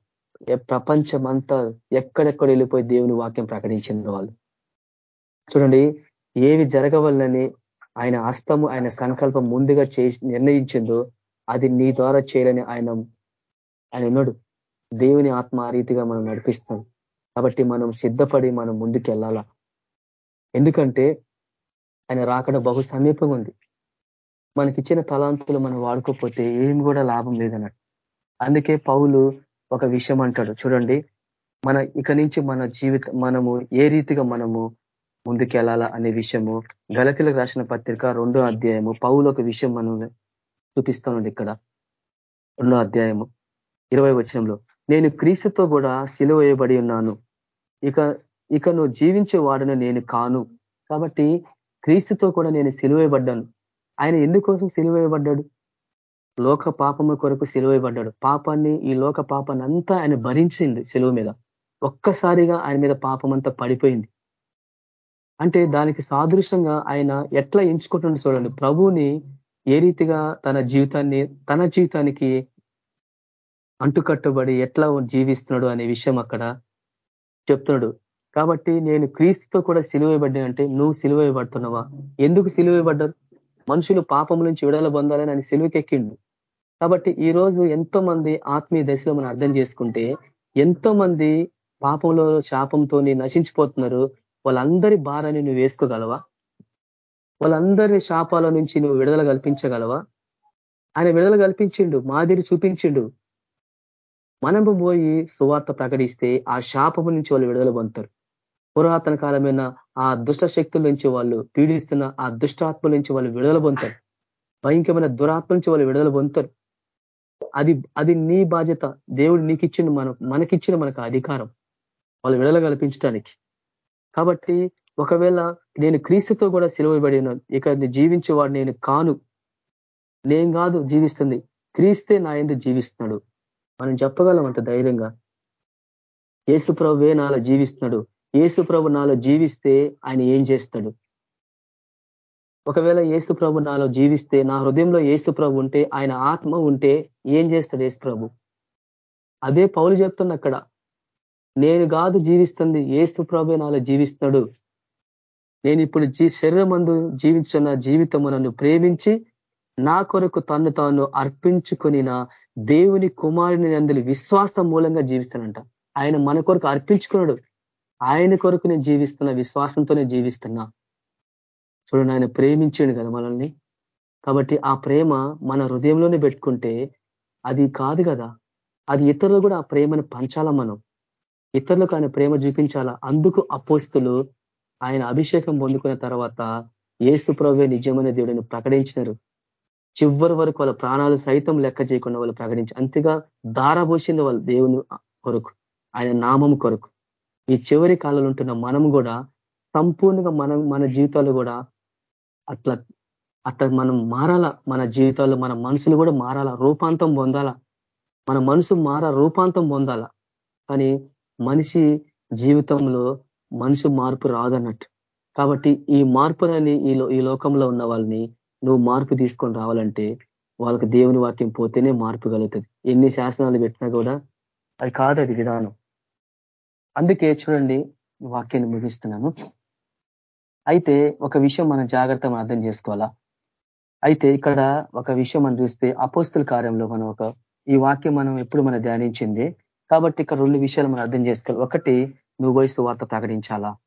ప్రపంచమంతా ఎక్కడెక్కడ వెళ్ళిపోయి దేవుని వాక్యం ప్రకటించిన వాళ్ళు. చూడండి ఏవి జరగవల్లని ఆయన హస్తము ఆయన సంకల్పం ముందుగా చేసి నిర్ణయించిందో అది నీ ద్వారా చేయాలని ఆయన ఆయన ఉన్నాడు. దేవుని ఆత్మ ఆ రీతిగా మనం నడిపిస్తాం. కాబట్టి మనం సిద్ధపడి మనం ముందుకు వెళ్ళాలా ఎందుకంటే ఆయన రాకడ బహు సమీపంగా ఉంది. మనకిచ్చిన తలాంతులు మనం వాడుకోకపోతే ఏం కూడా లాభం లేదన్నట్టు అందుకే పౌలు ఒక విషయం అంటాడు. చూడండి మన ఇక నుంచి మన జీవిత మనము ఏ రీతిగా మనము ముందుకెళ్ళాలా అనే విషయము గలతిలకు రాసిన పత్రిక రెండో అధ్యాయము పౌలు ఒక విషయం మనం చూపిస్తామండి ఇక్కడ. రెండో అధ్యాయము ఇరవై వచనంలో నేను క్రీస్తుతో కూడా సిలువ వేయబడి ఉన్నాను. ఇక ఇక నువ్వు జీవించే వాడను నేను కాను. కాబట్టి క్రీస్తుతో కూడా నేను సిలువేయబడ్డాను ఆయన ఎందుకోసం సిలువేయబడ్డాడు లోక పాపము కొరకు సిలువేయబడ్డాడు పాపాన్ని ఈ లోక పాపాన్ని అంతా ఆయన భరించింది సిలువ మీద. ఒక్కసారిగా ఆయన మీద పాపం అంతా పడిపోయింది. అంటే దానికి సాదృశ్యంగా ఆయన ఎట్లా ఎంచుకుంటుండో చూడండి. ప్రభువుని ఏ రీతిగా తన జీవితాన్ని తన జీవితానికి అంటుకట్టుబడి ఎట్లా జీవిస్తున్నాడు అనే విషయం అక్కడ చెప్తున్నాడు. కాబట్టి నేను క్రీస్తుతో కూడా సిలువేయబడ్డానంటే నువ్వు సిలువేయబడుతున్నావా ఎందుకు సిలువేయబడ్డారు మనుషులు పాపం నుంచి విడుదల పొందాలని ఆయన సిలువకెక్కిండు. కాబట్టి ఈ రోజు ఎంతో మంది ఆత్మీయ దశలో మనం అర్థం చేసుకుంటే ఎంతో మంది పాపంలో శాపంతో నశించిపోతున్నారు. వాళ్ళందరి భారాన్ని నువ్వు వేసుకోగలవా? వాళ్ళందరి శాపాల నుంచి నువ్వు విడుదల కల్పించగలవా? ఆయన విడుదల కల్పించిండు మాదిరి చూపించిండు. మనము పోయి సువార్త ప్రకటిస్తే ఆ శాపము నుంచి వాళ్ళు విడుదల పొందుతారు. పురాతన కాలమైన ఆ దుష్ట శక్తుల నుంచి వాళ్ళు పీడిస్తున్న ఆ దుష్టాత్మల నుంచి వాళ్ళు విడుదల పొందుతారు. భయంకరమైన దురాత్మ నుంచి వాళ్ళు విడుదల పొందుతారు. అది అది నీ బాధ్యత. దేవుడు నీకు ఇచ్చిన మన మనకిచ్చిన మనకు అధికారం. వాళ్ళు విడుదల కల్పించడానికి. కాబట్టి ఒకవేళ నేను క్రీస్తుతో కూడా సిలువబడి ఉన్నాను ఇక జీవించేవాడు నేను కాను. నేను కాదు జీవిస్తుంది. క్రీస్తే నా ఎందు జీవిస్తున్నాడు. మనం చెప్పగలం ధైర్యంగా. ఏసు ప్రభువే నాలో జీవిస్తున్నాడు. ఏసుప్రభు నాలో జీవిస్తే ఆయన ఏం చేస్తాడు? ఒకవేళ ఏసు ప్రభు నాలో జీవిస్తే నా హృదయంలో ఏసు ప్రభు ఉంటే ఆయన ఆత్మ ఉంటే ఏం చేస్తాడు ఏసు ప్రభు? అదే పౌలు చెప్తుంది అక్కడ నేను కాదు జీవిస్తుంది ఏసు ప్రభు నాలో జీవిస్తాడు. నేను ఇప్పుడు శరీరం మందు జీవించిన జీవితము నన్ను ప్రేమించి నా కొరకు తను తాను అర్పించుకుని దేవుని కుమారుని అందులో విశ్వాసం మూలంగా జీవిస్తానంట. ఆయన మన కొరకు అర్పించుకున్నాడు. ఆయన కొరకు నేను జీవిస్తున్నా విశ్వాసంతోనే జీవిస్తున్నా. చూడండి ఆయన ప్రేమించాడు కదా మనల్ని. కాబట్టి ఆ ప్రేమ మన హృదయంలోనే పెట్టుకుంటే అది కాదు కదా. అది ఇతరులు కూడా ఆ ప్రేమను పంచాలా మనం? ఇతరులకు ఆయన ప్రేమ చూపించాలా? అందుకు అపోస్తులు ఆయన అభిషేకం పొందుకున్న తర్వాత ఏసు ప్రభే నిజమైన దేవుడిని ప్రకటించినారు. చివరి వరకు వాళ్ళ ప్రాణాలు సైతం లెక్క చేయకుండా వాళ్ళు ప్రకటించి అంతేగా దారబోసింది వాళ్ళు దేవుని కొరకు ఆయన నామం కొరకు. ఈ చివరి కాలంలో ఉంటున్న మనం కూడా సంపూర్ణంగా మనం మన జీవితాలు కూడా అట్లా అట్లా మనం మారాలా? మన జీవితాల్లో మన మనసులు కూడా మారాలా? రూపాంతం పొందాలా? మన మనసు మార రూపాంతం పొందాలా? కానీ మనిషి జీవితంలో మనిషి మార్పు రాదన్నట్టు. కాబట్టి ఈ మార్పులని ఈ లోకంలో ఉన్న వాళ్ళని నువ్వు మార్పు తీసుకొని రావాలంటే వాళ్ళకి దేవుని వాక్యం పోతేనే మార్పు కలుగుతుంది. ఎన్ని శాసనాలు పెట్టినా కూడా అది కాదు అది విధానం. అందుకే చూడండి వాక్యాన్ని ముగిస్తున్నాను అయితే ఒక విషయం మనం జాగ్రత్త అర్థం చేసుకోవాలా? అయితే ఇక్కడ ఒక విషయం మనం చూస్తే అపోస్తుల కార్యంలో మనం ఒక ఈ వాక్యం మనం ఎప్పుడు మనం ధ్యానించింది? కాబట్టి ఇక్కడ రెండు విషయాలు మనం అర్థం చేసుకోవాలి. ఒకటి నువ్వు వయసు వార్త ప్రకటించాలా?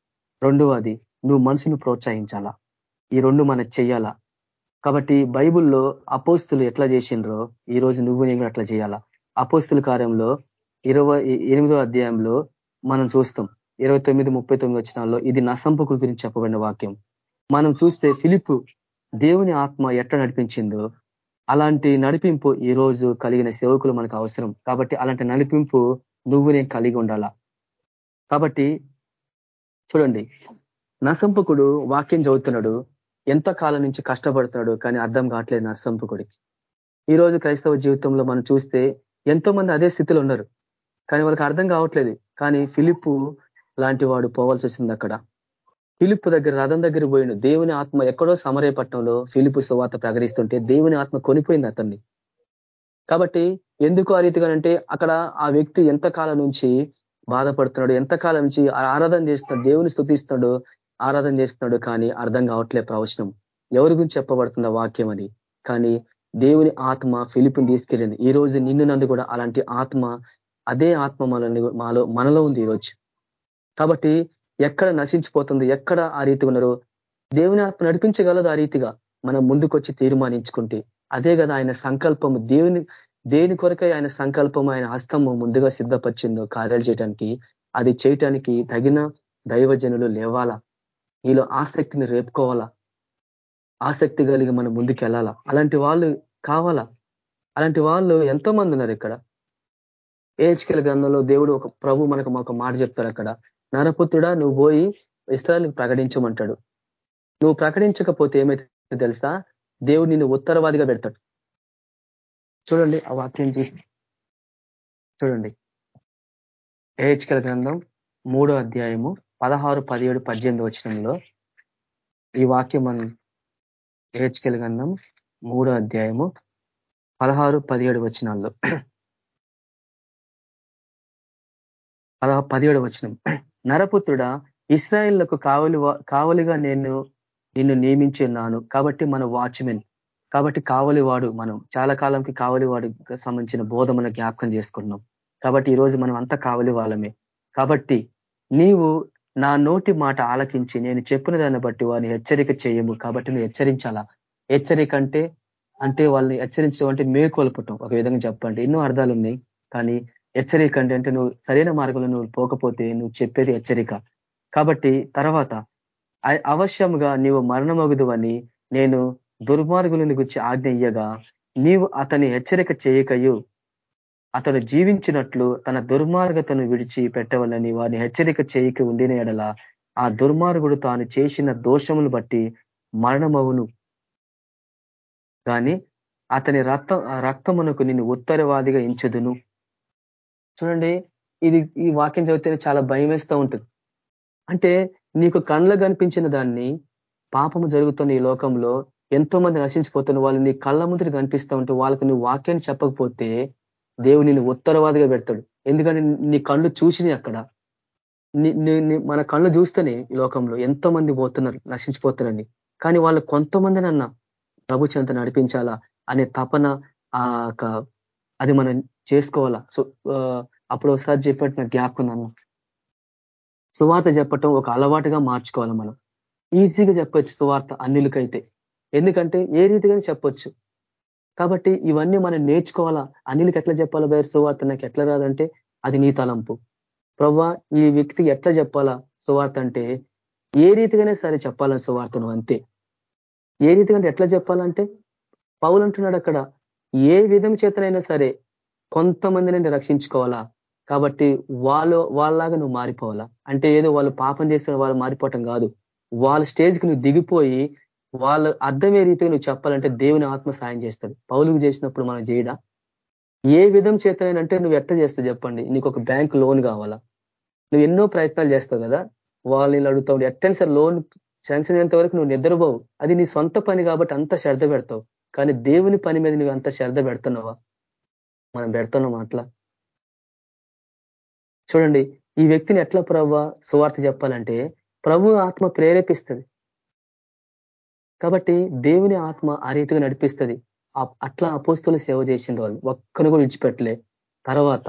రెండవది నువ్వు మనసును ప్రోత్సహించాలా? ఈ రెండు మనం చెయ్యాలా? కాబట్టి బైబుల్లో అపోస్తులు ఎట్లా చేసిండ్రో ఈ రోజు నువ్వు నేను అట్లా చేయాలా? అపోస్తుల కార్యంలో ఇరవై ఎనిమిదో అధ్యాయంలో మనం చూస్తాం. ఇరవై తొమ్మిది ముప్పై తొమ్మిది వచ్చినాల్లో ఇది నసంపకుల గురించి చెప్పబడిన వాక్యం. మనం చూస్తే ఫిలిప్ దేవుని ఆత్మ ఎట్లా నడిపించిందో అలాంటి నడిపింపు ఈ రోజు కలిగిన సేవకులు మనకు అవసరం. కాబట్టి అలాంటి నడిపింపు నువ్వు నేను కలిగి ఉండాలా? కాబట్టి చూడండి. నసంపకుడు వాక్యం చదువుతున్నాడు. ఎంత కాలం నుంచి కష్టపడుతున్నాడు కానీ అర్థం కావట్లేదు నరసంపకుడికి ఈ రోజు క్రైస్తవ జీవితంలో మనం చూస్తే ఎంతో మంది అదే స్థితిలో ఉన్నారు. కానీ వాళ్ళకి అర్థం కావట్లేదు. కానీ ఫిలిప్పు లాంటి వాడు పోవాల్సి వచ్చింది అక్కడ. ఫిలిప్ దగ్గర రథం దగ్గర పోయిండు. దేవుని ఆత్మ ఎక్కడో సమరయపట్నంలో ఫిలిప్ సువార్త ప్రకటిస్తుంటే దేవుని ఆత్మ కొనిపోయింది అతన్ని. కాబట్టి ఎందుకు ఆ రీతిగానంటే అక్కడ ఆ వ్యక్తి ఎంత కాలం నుంచి బాధపడుతున్నాడు ఎంత కాలం నుంచి ఆరాధన చేస్తున్నాడు దేవుని స్థుతిస్తున్నాడు ఆరాధన చేస్తున్నాడు కానీ అర్థం కావట్లే ప్రవచనం. ఎవరి గురించి చెప్పబడుతున్న వాక్యం అని కానీ దేవుని ఆత్మ ఫిలిపిని తీసుకెళ్ళింది. ఈ రోజు నిన్ను నన్ను కూడా అలాంటి ఆత్మ అదే ఆత్మ మనల్ని మాలో మనలో ఉంది ఈరోజు. కాబట్టి ఎక్కడ నశించిపోతుంది ఎక్కడ ఆ రీతి ఉన్నారో దేవుని ఆత్మ నడిపించగలదు ఆ రీతిగా మనం ముందుకొచ్చి తీర్మానించుకుంటే. అదే కదా ఆయన సంకల్పము. దేవుని దేని కొరకై ఆయన సంకల్పం ఆయన హస్తము ముందుగా సిద్ధపరిచిందో కార్యాలు చేయడానికి అది చేయటానికి తగిన దైవజనులు లేవాలా? వీళ్ళు ఆసక్తిని రేపుకోవాలా? ఆసక్తి కలిగి మనం ముందుకు వెళ్ళాలా అలాంటి వాళ్ళు కావాలా? అలాంటి వాళ్ళు ఎంతో మంది ఉన్నారు ఇక్కడ. ఏహెచ్కెల గ్రంథంలో దేవుడు ఒక ప్రభు మనకు ఒక మాట చెప్తారు అక్కడ. నరపుత్రుడా నువ్వు పోయి ఇస్రాయల్కి ప్రకటించమంటాడు. నువ్వు ప్రకటించకపోతే ఏమైతే తెలుసా? దేవుడు నిన్ను ఉత్తరవాదిగా పెడతాడు. చూడండి ఆ వాక్యం చూసి. చూడండి. ఏహెచ్కల గ్రంథం మూడో అధ్యాయము పదహారు పదిహేడు పద్దెనిమిది వచనంలో ఈ వాక్యం మనం ఏహెచ్కల గ్రంథం మూడో అధ్యాయము పదహారు పదిహేడు వచనాల్లో. పదహ పదిహేడు వచనం. నరపుత్రుడ ఇస్రాయిల్లకు కావలి కావలిగా నేను నిన్ను నియమించి ఉన్నాను. కాబట్టి మన వాచ్మెన్ కాబట్టి కావలివాడు మనం. చాలా కాలంకి కావలివాడు సంబంధించిన బోధ మనం జ్ఞాపకం చేసుకున్నాం. కాబట్టి ఈరోజు మనం అంతా కావలి వాళ్ళమే. కాబట్టి నీవు నా నోటి మాట ఆలకించి నేను చెప్పిన దాన్ని బట్టి వారిని హెచ్చరిక చేయము. కాబట్టి నువ్వు హెచ్చరించాలా? హెచ్చరిక అంటే అంటే వాళ్ళని హెచ్చరించడం అంటే మేల్కొల్పటం. ఒక విధంగా చెప్పండి. ఎన్నో అర్థాలు ఉన్నాయి కానీ హెచ్చరిక అంటే అంటే నువ్వు సరైన మార్గంలో నువ్వు పోకపోతే నువ్వు చెప్పేది హెచ్చరిక. కాబట్టి తర్వాత అవశ్యంగా నీవు మరణమగుదు అని నేను దుర్మార్గులను గురించి ఆజ్ఞ ఇయ్యగా నీవు అతని హెచ్చరిక చేయకయు. అతను జీవించినట్లు తన దుర్మార్గతను విడిచి పెట్టవలని వారిని హెచ్చరిక చేయక ఉండిన ఎడల ఆ దుర్మార్గుడు తాను చేసిన దోషములు బట్టి మరణమవును కానీ అతని రక్త రక్తమునకు నిన్ను ఉత్తరవాదిగా ఎంచదును. చూడండి ఇది ఈ వాక్యం చదివితే చాలా భయం వేస్తూ ఉంటుంది. అంటే నీకు కళ్ళ కనిపించిన దాన్ని పాపము జరుగుతున్న ఈ లోకంలో ఎంతో మంది నశించిపోతున్న వాళ్ళు నీ కళ్ళ ముందు కనిపిస్తూ ఉంటే వాళ్ళకి నువ్వు వాక్యాన్ని చెప్పకపోతే దేవుడు నిన్ను ఉత్తరవాదిగా పెడతాడు. ఎందుకంటే నీ కళ్ళు చూసినాయి అక్కడ. మన కళ్ళు చూస్తేనే ఈ లోకంలో ఎంతో మంది పోతున్నారు నశించిపోతున్నారని. కానీ వాళ్ళు కొంతమందినన్నా ప్రభు చెంత నడిపించాలా అనే తపన ఆ అది మనం చేసుకోవాలా? సో అప్పుడు ఒకసారి చెప్పట్టు నాకు జ్ఞాపకం అన్న సువార్త చెప్పటం ఒక అలవాటుగా మార్చుకోవాలి మనం. ఈజీగా చెప్పొచ్చు సువార్త అన్నిలకైతే. ఎందుకంటే ఏ రీతిగా చెప్పొచ్చు. కాబట్టి ఇవన్నీ మనం నేర్చుకోవాలా? అన్నిలకి ఎట్లా చెప్పాలా బయట సువార్త? నాకు ఎట్లా రాదంటే అది నీ తలంపు. ప్రవ్వా ఈ వ్యక్తికి ఎట్లా చెప్పాలా సువార్త అంటే ఏ రీతిగానే సరే చెప్పాలా సువార్తను అంతే. ఏ రీతిగా ఎట్లా చెప్పాలంటే పౌలు అంటున్నాడు అక్కడ ఏ విధం చేతనైనా సరే కొంతమందిని రక్షించుకోవాలా? కాబట్టి వాళ్ళు వాళ్ళలాగా నువ్వు మారిపోవాలా? అంటే ఏదో వాళ్ళు పాపం చేస్తున్న వాళ్ళు మారిపోవటం కాదు. వాళ్ళ స్టేజ్కి నువ్వు దిగిపోయి వాళ్ళు అర్థమే రీతిగా నువ్వు చెప్పాలంటే దేవుని ఆత్మ సాయం చేస్తాడు పౌలుకు చేసినప్పుడు మనం చేయడా? ఏ విధం చేతనంటే నువ్వు ఎట్ట చేస్తావు చెప్పండి. నీకు ఒక బ్యాంక్ లోన్ కావాలా? నువ్వు ఎన్నో ప్రయత్నాలు చేస్తావు కదా? వాళ్ళని అడుగుతావు ఎట్టని సార్ లోన్ శాంక్షన్ అయ్యేంత వరకు నువ్వు నిద్రపోవు. అది నీ సొంత పని కాబట్టి అంత శ్రద్ధ పెడతావు. కానీ దేవుని పని మీద నువ్వు అంత శ్రద్ధ పెడుతున్నావా? మనం పెడుతున్నాం అట్లా చూడండి ఈ వ్యక్తిని ఎట్లా ప్రభు సువార్త చెప్పాలంటే ప్రభు ఆత్మ ప్రేరేపిస్తుంది. కాబట్టి దేవుని ఆత్మ ఆ రీతిగా నడిపిస్తుంది. అట్లా అపోస్తులు సేవ చేసిన వాళ్ళు. ఒక్కరు కూడా విడిచిపెట్టలే. తర్వాత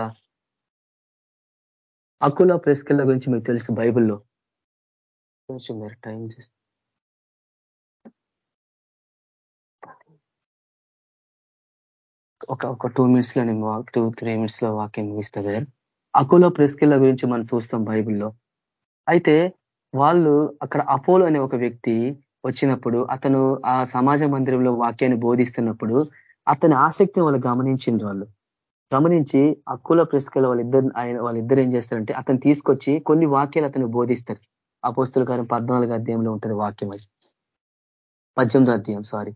అకుల ప్రెస్కిల్ల గురించి మీకు తెలుసు బైబిల్లో. కొంచెం మీరు టైం చేస్తే ఒక ఒక టూ మినిట్స్లో నేను టూ త్రీ మినిట్స్లో వాక్యం ముగిస్తా అకోలో ప్రెస్కిల్ల గురించి మనం చూస్తాం బైబిల్లో. అయితే వాళ్ళు అక్కడ అపోలో అనే ఒక వ్యక్తి వచ్చినప్పుడు అతను ఆ సమాజ మందిరంలో వాక్యాన్ని బోధిస్తున్నప్పుడు అతని ఆసక్తిని వాళ్ళు గమనించింది వాళ్ళు. గమనించి అక్కుల ప్రెస్కల వాళ్ళిద్దరు ఆయన వాళ్ళిద్దరు ఏం చేస్తారంటే అతను తీసుకొచ్చి కొన్ని వాక్యాలు అతను బోధిస్తారు. ఆ పుస్తల కారం పద్నాలుగు అధ్యాయంలో ఉంటుంది వాక్యం అది. పద్దెనిమిది అధ్యాయం సారీ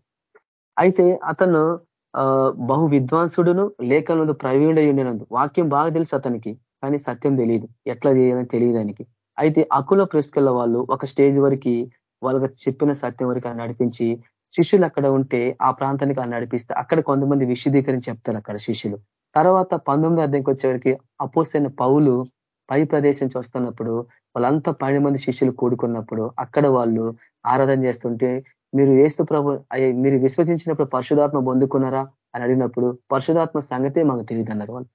అయితే అతను బహు విద్వాంసుడును లేఖనందు ప్రవీణుడై ఉండినందు వాక్యం బాగా తెలుసు అతనికి కానీ సత్యం తెలియదు ఎట్లా చేయాలని తెలియదు ఆయనకి. అయితే అకుల ప్రెస్కెళ్ళ వాళ్ళు ఒక స్టేజ్ వరకు వాళ్ళకి చెప్పిన సత్యం వరకు నడిపించి శిష్యులు అక్కడ ఉంటే ఆ ప్రాంతానికి ఆయన నడిపిస్తే అక్కడ కొంతమంది విశుద్ధీకరించి చెప్తారు అక్కడ శిష్యులు. తర్వాత పంతొమ్మిది అర్థంకి వచ్చేవారికి అపోసైన పౌలు పై ప్రదేశం వస్తున్నప్పుడు వాళ్ళంతా పది మంది శిష్యులు కూడుకున్నప్పుడు అక్కడ వాళ్ళు ఆరాధన చేస్తుంటే మీరు ఏస్తు ప్రభు మీరు విశ్వసించినప్పుడు పరిశుధాత్మ పొందుకున్నారా అని అడిగినప్పుడు పరిశుధాత్మ సంగతే మాకు తెలియదు అన్నారు వాళ్ళు.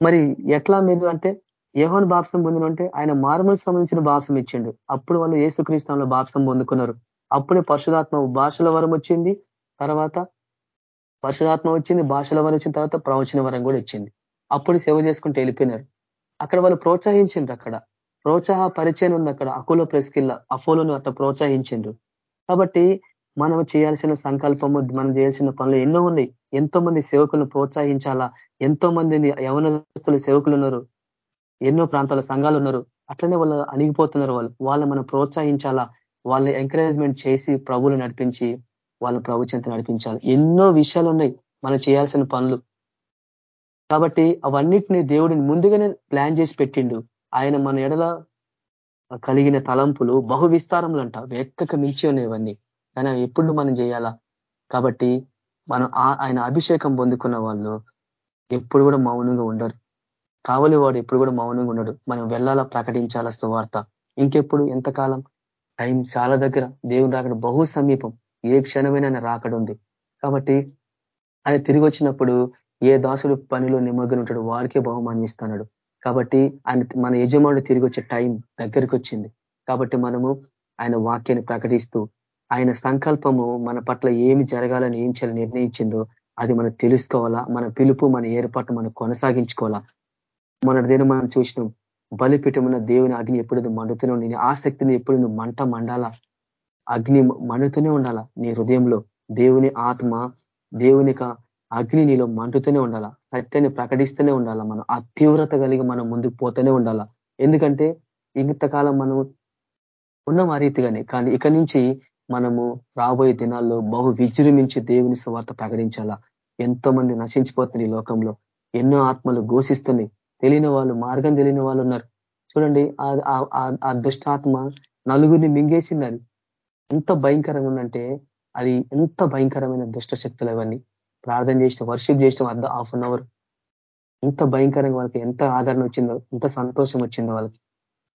మరి ఎట్లా మీరు అంటే యహోన్ బాప్సం పొందినంటే ఆయన మార్మల్ సంబంధించిన బాప్సం ఇచ్చిండు. అప్పుడు వాళ్ళు ఏసుక్రీస్తంలో బాప్సం పొందుకున్నారు. అప్పుడే పరశుధాత్మ భాషల వరం వచ్చింది తర్వాత పరశుధాత్మ వచ్చింది భాషల వరం వచ్చిన తర్వాత ప్రవచన వరం కూడా వచ్చింది అప్పుడు సేవ చేసుకుంటూ వెళ్ళిపోయినారు. అక్కడ వాళ్ళు ప్రోత్సహించింది అక్కడ. ప్రోత్సాహ పరిచయం ఉంది అక్కడ అకోలో ప్రెస్కిల్ల అఫోలను అట్లా ప్రోత్సహించిండ్రు. కాబట్టి మనం చేయాల్సిన సంకల్పము మనం చేయాల్సిన పనులు ఎన్నో ఉన్నాయి. ఎంతో మంది సేవకులను ప్రోత్సహించాలా? ఎంతో మందిని యవనస్తులు సేవకులు ఉన్నారు ఎన్నో ప్రాంతాల సంఘాలు ఉన్నారు అట్లనే వాళ్ళు అణిగిపోతున్నారు వాళ్ళు. వాళ్ళని మనం ప్రోత్సహించాలా? వాళ్ళని ఎంకరేజ్మెంట్ చేసి ప్రభులు నడిపించి వాళ్ళ ప్రభు చెంత నడిపించాలి. ఎన్నో విషయాలు ఉన్నాయి మనం చేయాల్సిన పనులు. కాబట్టి అవన్నిటిని దేవుడిని ముందుగానే ప్లాన్ చేసి పెట్టిండు. ఆయన మన ఎడల కలిగిన తలంపులు బహు విస్తారములు అంట వెక్కక మించి ఉన్నాయి కానీ ఎప్పుడు మనం చేయాలా? కాబట్టి మనం ఆయన అభిషేకం పొందుకున్న వాళ్ళు ఎప్పుడు కూడా మౌనంగా ఉండరు. కావలి వాడు ఎప్పుడు కూడా మౌనంగా ఉండడు. మనం వెళ్ళాలా ప్రకటించాలా సువార్త? ఇంకెప్పుడు? ఎంతకాలం? టైం చాలా దగ్గర. దేవుని రాకడ బహు సమీపం. ఏ క్షణమైనా ఆయన రాకడ ఉంది కాబట్టి ఆయన తిరిగి వచ్చినప్పుడు ఏ దాసుడు పనిలో నిమగ్నం ఉంటాడు వారికే బహుమానం కాబట్టి ఆయన మన యజమానుడు తిరిగి వచ్చే టైం దగ్గరికి వచ్చింది కాబట్టి మనము ఆయన వాక్యాన్ని ప్రకటిస్తూ ఆయన సంకల్పము మన పట్ల ఏమి జరగాలని ఏం చేయాలని నిర్ణయించిందో అది మనం తెలుసుకోవాలా మన పిలుపు మన ఏర్పాటు మనం కొనసాగించుకోవాలా. మన దేని మనం చూసినాం బలిపీఠమున్న దేవుని అగ్ని ఎప్పుడు మండుతూనే ఉండి ఆసక్తిని ఎప్పుడు నువ్వు మంట మండాలా అగ్ని మండుతూనే ఉండాలా నీ హృదయంలో దేవుని ఆత్మ దేవుని అగ్ని నీలో మండుతూనే ఉండాలా. సత్యాన్ని ప్రకటిస్తూనే ఉండాలా మనం? ఆ తీవ్రత కలిగి మనం ముందుకు పోతూనే ఉండాలా? ఎందుకంటే ఇంతకాలం మనం ఉన్నాం ఆ రీతిగానే. కానీ ఇక నుంచి మనము రాబోయే దినాల్లో బహు విజృంభించి దేవుని స్వార్త ప్రకటించాలా? ఎంతో మంది నశించిపోతున్నాయి ఈ లోకంలో. ఎన్నో ఆత్మలు ఘోషిస్తున్నాయి. తెలియని వాళ్ళు మార్గం తెలియని వాళ్ళు ఉన్నారు. చూడండి ఆ దుష్టాత్మ నలుగురిని మింగేసింది అది. ఎంత భయంకరంగా ఉందంటే అది ఎంత భయంకరమైన దుష్ట శక్తులు అవన్నీ. ప్రార్థన చేసిన వర్షిప్ చేసిన అర్ధ హాఫ్ అన్ అవర్ ఎంత భయంకరంగా వాళ్ళకి ఎంత ఆదరణ వచ్చిందో ఎంత సంతోషం వచ్చిందో వాళ్ళకి.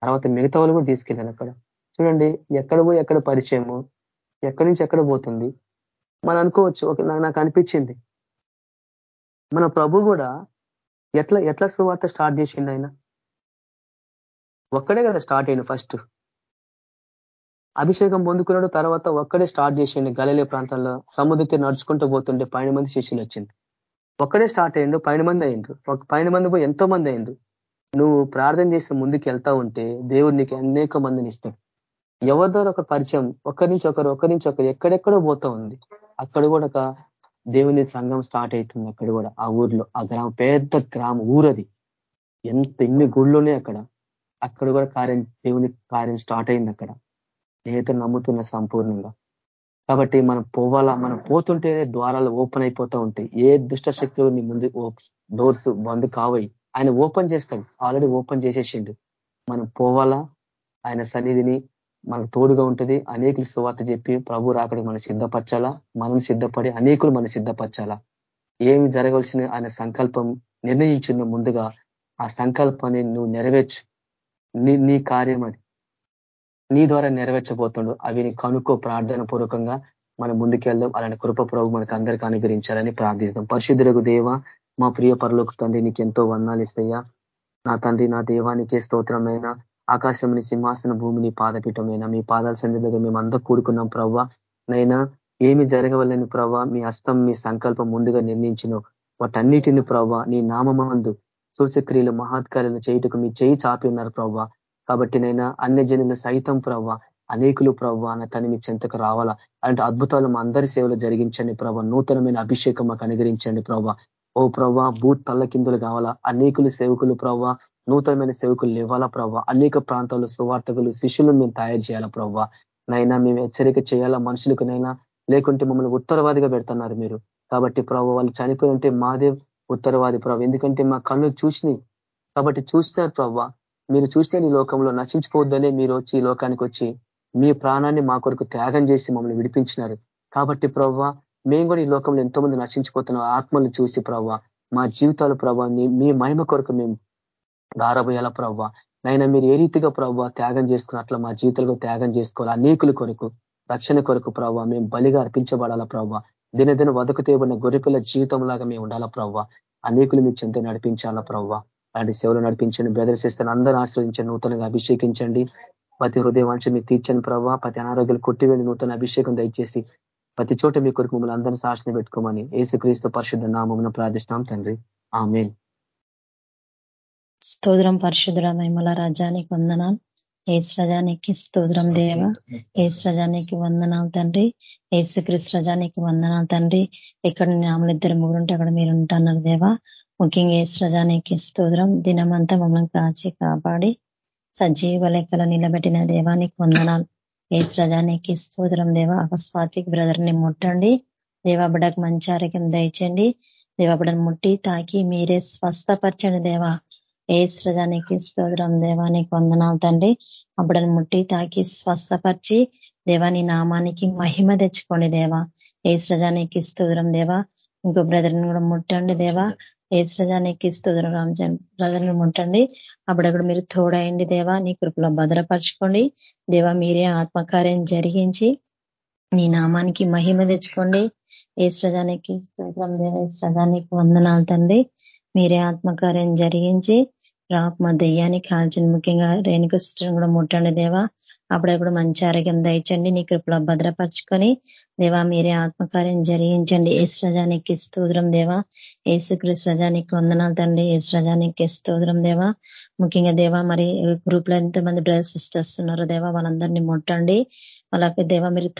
తర్వాత మిగతా వాళ్ళు కూడా తీసుకెళ్ళాను అక్కడ. చూడండి ఎక్కడ పోయి ఎక్కడ పరిచయము ఎక్కడి నుంచి ఎక్కడ పోతుంది. మనం అనుకోవచ్చు నాకు అనిపించింది. మన ప్రభు కూడా ఎట్లా ఎట్లా సువార్త స్టార్ట్ చేసిండు ఆయన? ఒక్కడే కదా స్టార్ట్ అయింది ఫస్ట్ అభిషేకం పొందుకున్నాడు తర్వాత ఒక్కడే స్టార్ట్ చేసిండు గలలే ప్రాంతాల్లో. సముద్రతి నడుచుకుంటూ పోతుండే పైన మంది శిష్యులు వచ్చింది ఒక్కడే స్టార్ట్ అయ్యిండు పైన మంది అయిండు ఒక పైన మంది పోయి ఎంతో మంది అయిండు నువ్వు ప్రార్థన చేసి ముందుకు వెళ్తా ఉంటే దేవుడు నీకు అనేక మందిని ఇస్తాడు. ఎవరి ద్వారా ఒక పరిచయం ఒకరి నుంచి ఒకరు ఒకరి నుంచి ఒకరు ఎక్కడెక్కడో పోతా ఉంది. అక్కడ కూడా ఒక దేవుని సంఘం స్టార్ట్ అవుతుంది అక్కడ కూడా ఆ ఊర్లో. ఆ గ్రామం పెద్ద గ్రామం ఊరది. ఎంత ఎన్ని గుళ్ళునే అక్కడ. అక్కడ కూడా కార్యం దేవుని కార్యం స్టార్ట్ అయింది అక్కడ. నేత నమ్ముతున్న సంపూర్ణంగా. కాబట్టి మనం పోవాలా? మనం పోతుంటేనే ద్వారాలు ఓపెన్ అయిపోతూ ఉంటాయి. ఏ దుష్ట శక్తులు నీ ముందు డోర్స్ బంద్ కావయి ఆయన ఓపెన్ చేస్తాడు. ఆల్రెడీ ఓపెన్ చేసేసిండు. మనం పోవాలా? ఆయన సన్నిధిని మనకు తోడుగా ఉంటుంది. అనేకులు సువార్త చెప్పి ప్రభు రాకడి మనం సిద్ధపరచాలా? మనం సిద్ధపడి అనేకులు మనం సిద్ధపరచాలా? ఏమి జరగవలసిన ఆయన సంకల్పం నిర్ణయించిన ముందుగా ఆ సంకల్పాన్ని నువ్వు నెరవేర్చు. నీ నీ కార్యం అది. నీ ద్వారా నెరవేర్చబోతుండు. అవి నీ కనుక్కో ప్రార్థన పూర్వకంగా మనం ముందుకెళ్దాం. అలాంటి కృప ప్రభు మనకు అందరికీ అనుగ్రహించాలని ప్రార్థిస్తాం. పరిశుద్ధులకు దేవ మా ప్రియ పరులకు తండ్రి నీకు ఎంతో వందాలు ఇస్తాయా నా తండ్రి నా దేవానికి స్తోత్రమైన. ఆకాశంని సింహాసన భూమిని పాదపీఠమైన మీ పాదాల సన్నిధిగా మేము అందరూ కూడుకున్నాం ప్రవ్వ. నైనా ఏమి జరగవలని ప్రవ్వ మీ అస్తం మీ సంకల్పం ముందుగా నిర్ణయించిన. వాటన్నిటిని ప్రవ్వ నీ నామందు సూచక్రియలు మహాత్కార్యాలు చేయుటకు మీ చేయి చాపి ఉన్నారు ప్రవ్వ. కాబట్టి నైనా అన్య జనులు సైతం ప్రవ్వ అనేకులు ప్రవ్వ అన్న తని మీ చెంతకు రావాలా? అలాంటి అద్భుతాలు మా అందరి సేవలు జరిగించండి ప్రభావ నూతనమైన అభిషేకం మాకు అనుగ్రహించండి ప్రభావ ఓ ప్రవ్వ భూత్ తల్ల కిందులు కావాలా? అనేకులు సేవకులు ప్రవ్వ నూతనమైన సేవకులు ఇవ్వాలా ప్రవ్వ? అనేక ప్రాంతాల్లో సువార్తకులు శిష్యులను మేము తయారు చేయాలా ప్రవ్వ? నైనా మేము హెచ్చరిక చేయాలా? మనుషులకునైనా లేకుంటే మమ్మల్ని ఉత్తరవాదిగా పెడుతున్నారు మీరు. కాబట్టి ప్రభావ వాళ్ళు చనిపోయి ఉంటే మాదే ఉత్తరవాది ప్రభ ఎందుకంటే మా కళ్ళు చూసినాయి కాబట్టి చూసినారు ప్రవ్వ మీరు చూస్తే ఈ లోకంలో నశించిపోవద్దనే మీరు వచ్చి ఈ లోకానికి వచ్చి మీ ప్రాణాన్ని మా కొరకు త్యాగం చేసి మమ్మల్ని విడిపించినారు. కాబట్టి ప్రవ్వ మేము కూడా ఈ లోకంలో ఎంతో మంది నశించిపోతున్న ఆత్మలు చూసి ప్రవ్వ మా జీవితాలు ప్రభావ మీ మహిమ కొరకు మేము దారబోయాల ప్రవ్వ. నైనా మీరు ఏ రీతిగా ప్రవ్వ త్యాగం చేసుకున్నట్ల మా జీవితాలకు త్యాగం చేసుకోవాలి? అనేకుల కొరకు రక్షణ కొరకు ప్రవ్వ మేము బలిగా అర్పించబడాలా ప్రవ్వ? దినదిన వదకు తేబడిన గొర్రెపిల్ల జీవితం లాగా మేము ఉండాలా ప్రవ్వ? అనేకులు మీ చెంత నడిపించాలా ప్రవ్వ? అలాంటి సేవలు నడిపించండి. బ్రదర్ సిస్టర్ అందరూ ఆశ్రయించండి నూతనంగా అభిషేకించండి. ప్రతి హృదయవాంఛ వంచి మీరు తీర్చని ప్రభావ ప్రతి అనారోగ్యాలు కొట్టివేండి నూతన అభిషేకం దయచేసి ప్రతి చోట మీ కొరకు మిమ్మల్ని అందరినీ సాక్షిని పెట్టుకోమని ఏసుక్రీస్తు పరిశుద్ధ నామమున ప్రార్థిష్టం తండ్రి. ఆమె స్తోత్రం పరిశుద్ధుడ మహిమల రాజానికి వందనాలు. ఏసుజానికి స్తోత్రం దేవ. ఏసుజానికి వందనాలు తండ్రి. ఏసుక్రీస్తు రజానికి వందనాలు తండ్రి. ఇక్కడ నామలు ఇద్దరు ముగ్గురుంటే అక్కడ మీరు ఉంటున్నారు దేవా. ముఖ్యంగా ఏసుజానికి స్తోత్రం. దినమంతా మమ్మల్ని కాచి కాపాడి సజీవ లెక్కలో నిలబెట్టిన దేవానికి వందనాలు. ఏసుజానికి స్తోత్రం దేవ. అకస్మాతిక్ బ్రదర్ని ముట్టండి దేవాబిడకు మంచి ఆరోగ్యం దయచండి దేవాబిడను ముట్టి తాకి మీరే స్వస్థపరచండి దేవా. ఏ సృజానికి స్తోత్రం. దేవానికి వందనాలు తండ్రి. అప్పుడని ముట్టి తాకి స్వస్థపరిచి దేవాని నామానికి మహిమ తెచ్చుకోండి దేవా. ఏ సృజానికి స్తోత్రం దేవా. ఇంకో బ్రదర్ని కూడా ముట్టండి దేవా. ఏ సృజానికి స్తోత్రం రామచంద్ర. బ్రదర్ని ముట్టండి. అప్పుడక్కడ మీరు తోడయండి దేవా. నీ కృపలో భద్రపరచుకోండి. దేవా మీరే ఆత్మకార్యం జరిగించి నీ నామానికి మహిమ తెచ్చుకోండి. ఏ సృజానికి స్తోత్రం దేవ. ఏ సృజానికి వందనాలు తండ్రి. మీరే ఆత్మకార్యం జరిగించి రా మా దెయ్యానికి కాల్చిన ముఖ్యంగా రేణుక సిస్టర్ కూడా ముట్టండి దేవా. అప్పుడప్పుడు మంచి ఆరోగ్యం దయచండి నీ కృపలో భద్రపరచుకొని దేవా మీరే ఆత్మకార్యం జరిగించండి. ఏసు రజానికి స్తోత్రం దేవా. ఏసుక్రీస్ రజానికి వందనాలు తండ్రి. ఏ రజానికి స్తోత్రం దేవా. ముఖ్యంగా దేవా మరి గ్రూప్లో ఎంతమంది బ్రదర్స్ సిస్టర్స్ ఉన్నారో దేవా వాళ్ళందరినీ ముట్టండి. వాళ్ళకి దేవా మీరు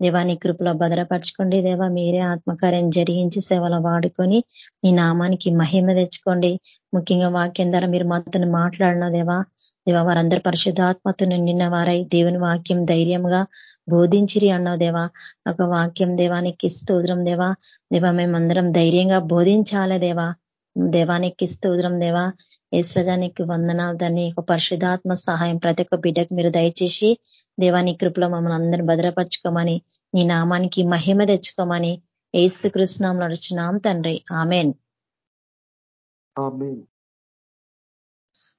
దేవా నీ కృపలో భద్రపరచుకోండి. దేవా మీరే ఆత్మకార్యం జరిగించి సేవలు వాడుకొని ఈ నామానికి మహిమ తెచ్చుకోండి. ముఖ్యంగా వాక్యం ద్వారా మీరు మాతో మాట్లాడిన దేవా దేవా వారందరూ పరిశుద్ధాత్మతో నిన్న వారై దేవుని వాక్యం ధైర్యంగా బోధించిరి అన్నావు దేవా. ఒక వాక్యం దేవానికి స్తోత్రం దేవా. దేవా మేమందరం ధైర్యంగా బోధించాలే దేవా. దేవానికి స్తోత్రం దేవా. ఈశ్వజానికి వందనాలు దాన్ని ఒక పరిశుధాత్మ సహాయం ప్రతి ఒక్క బిడ్డకు మీరు దయచేసి దేవాని కృపలో మమ్మల్ని అందరిని భద్రపరచుకోమని నీ నామానికి మహిమ తెచ్చుకోమని ఏసు కృష్ణం నడుచున్నాం తండ్రి. ఆమెన్.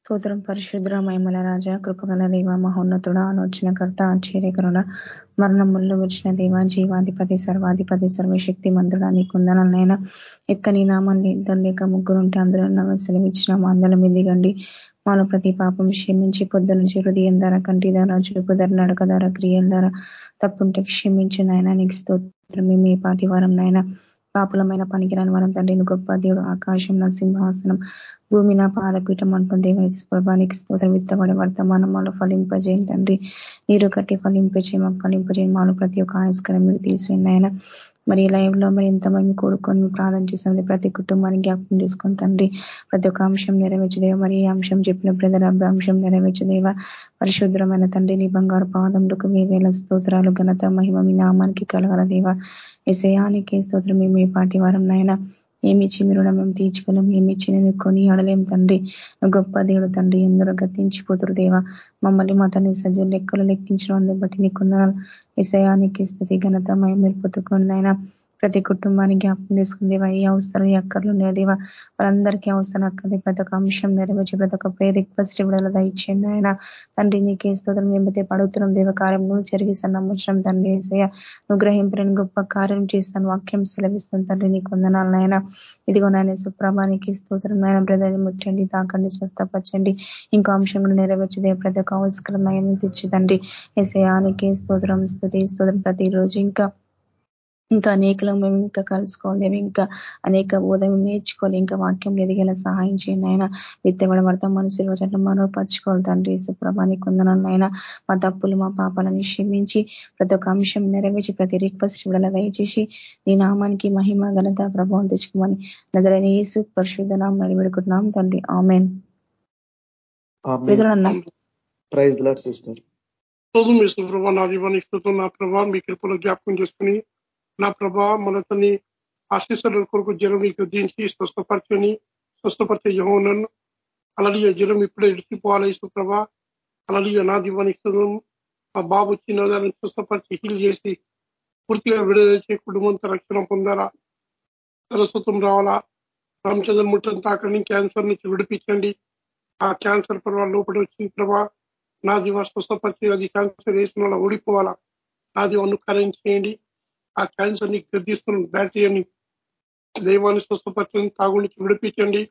స్తోత్రం పరిశుద్ర మైమల రాజ కృపగల దేవ మహోన్నతుడ ఆలోచనకర్త ఆశ్చర్యకరుడ మరణముల్లో వచ్చిన దేవ జీవాధిపతి సర్వాధిపతి సర్వశక్తి మందుడా నీ కుందనైనా ఎక్క నీ నామాన్ని ఇద్దరు లేక ముగ్గురుంటే అందరూ సెలవిచ్చిన అందల మిదిగండి మాలో ప్రతి పాపం క్షమించి పొద్దు నుంచి హృదయం ధర కంటి ధర చూపు ధర నడక ధర క్రియల ధర తప్పుంటే క్షమించిన ఆయన నీకు స్తోత్రం మేము ఏ పాటి వారం నాయన. పాపులమైన పనికిరాని వరం తండ్రి గొప్ప దేవుడు ఆకాశం నా సింహాసనం భూమి నా పాదపీఠం అంటుంది దేవేశ్వ ప్రభానికి స్తోత్రం విత్తబడే వర్తమానం మాలో ఫలింపజేయండి తండ్రి. నీరు కట్టి ఫలింపజేయ మాకు ఫలింపజేయండి. మాలో ప్రతి ఒక్క ఆయస్కరం మీరు తీసివేయండి ఆయన మరి లైవ్లో మరి ఎంతమంది కూడుకొని ప్రార్థన చేస్తుంది ప్రతి కుటుంబానికి జ్ఞాపకం చేసుకొని తండ్రి ప్రతి ఒక్క అంశం నెరవేర్చదేవ మరి ఈ అంశం చెప్పిన బ్రదర్ అంశం నెరవేర్చదేవ పరిశుద్రమైన తండ్రి నీ బంగారు పాదంలోకి మీ వేల స్తోత్రాలు ఘనత మహిమ మీ నామానికి కలగలదేవా ఎసయానికి స్తోత్రం మేము ఏ పాటి వారం నాయన ఏమిచ్చి మీరు మేము తీర్చుకోలేం ఏమిచ్చి నేను కొని అడలేం తండ్రి. గొప్ప దేవుడు తండ్రి ఎందరో గతించిపోతురు దేవ. మమ్మల్ని మా తన సజ్జు లెక్కలు లెక్కించడం బట్టి నీకున్న. విషయానికి స్థితి ఘనత మేము మీరు పొత్తుకొని ప్రతి కుటుంబానికి జ్ఞాపకం తీసుకుంది ఏ అవసరం ఏ అక్కర్లు దేవా వాళ్ళందరికీ అవసరం అక్కది ప్రతి ఒక్క అంశం నెరవేర్చి. ప్రతి ఒక్క ప్రే రిక్వెస్ట్ విడుదల దయచేయండి ఆయన. తండ్రి నీకే స్తోత్రం. మేమైతే పడుతున్నాం. దేవ కార్యం నువ్వు జరిగిస్తాను నమ్మచం తండ్రి ఏసయ్య. నువ్వు గొప్ప కార్యం చేస్తాను వాక్యం సెలవిస్తాను తండ్రి నీకు వందనాలు నాయన. ఇదిగో నాయన సుప్రభానికి స్తోత్రం నాయన. బ్రదర్ని ముట్టండి తాకండి స్వస్థపరచండి. ఇంకో అంశం కూడా నెరవేర్చదే ప్రతి ఒక్క అవసరం అవసరమైన తెచ్చిదండి ఏసయానికి స్తోత్రం స్థుతి స్తోత్రం ప్రతిరోజు. ఇంకా ఇంకా అనేకలకు మేము ఇంకా కలుసుకోవాలి మేము ఇంకా అనేక ఉదయం నేర్చుకోవాలి ఇంకా వాక్యం ఎదిగేలా సహాయం చేయండి ఆయన విత్తబడబడతా మనసులో చట్ల మనోపరచుకోవాలి తండ్రి సుప్రభాని కొందనైనా మా తప్పులు మా పాపాలను క్షమించి ప్రతి ఒక్క అంశం నెరవేర్చి ప్రతి రిక్వెస్ట్ విడల దయచేసి నీ నామానికి మహిమ ఘనత ప్రభావం తెచ్చుకోమని నజరైన ఏసు పరిశుద్ధ నామం నడిపెడుకుంటున్నాం తండ్రి. ఆమెన్. Praise lord sister. ప్రభా నా దీవానికి నా ప్రభా మీ కృపలో జ్ఞాపకం చేసుకుని నా ప్రభావ మనతని ఆశీస్సుల కొరకు జ్వరం నీకు దించి స్వస్థపరచని స్వస్థపరిచే యహోనన్ను అలలియ జ్వరం ఇప్పుడే ఇడిచిపోవాలి ప్రభా. అలలియ నా దివానికి మా బాబు వచ్చిన దాన్ని స్వస్థపరిచి హీల్ చేసి పూర్తిగా విడుదల కుటుంబంతో రక్షణ పొందాలా? సరస్వతం రావాలా? రామచంద్ర ముట్టని తాకండి క్యాన్సర్ నుంచి విడిపించండి. ఆ క్యాన్సర్ ప్రభావ లోపల వచ్చింది ప్రభా. నా దివా స్వస్థపరిచి అది క్యాన్సర్ వేసిన ఓడిపోవాలా? నా దివాన్ని కరెంట్ చేయండి ఆ క్యాన్సర్ని గర్దిస్తున్న బ్యాక్టీరియాని దైవాన్ని స్వస్థపరచండి తాగుడికి విడిపించండి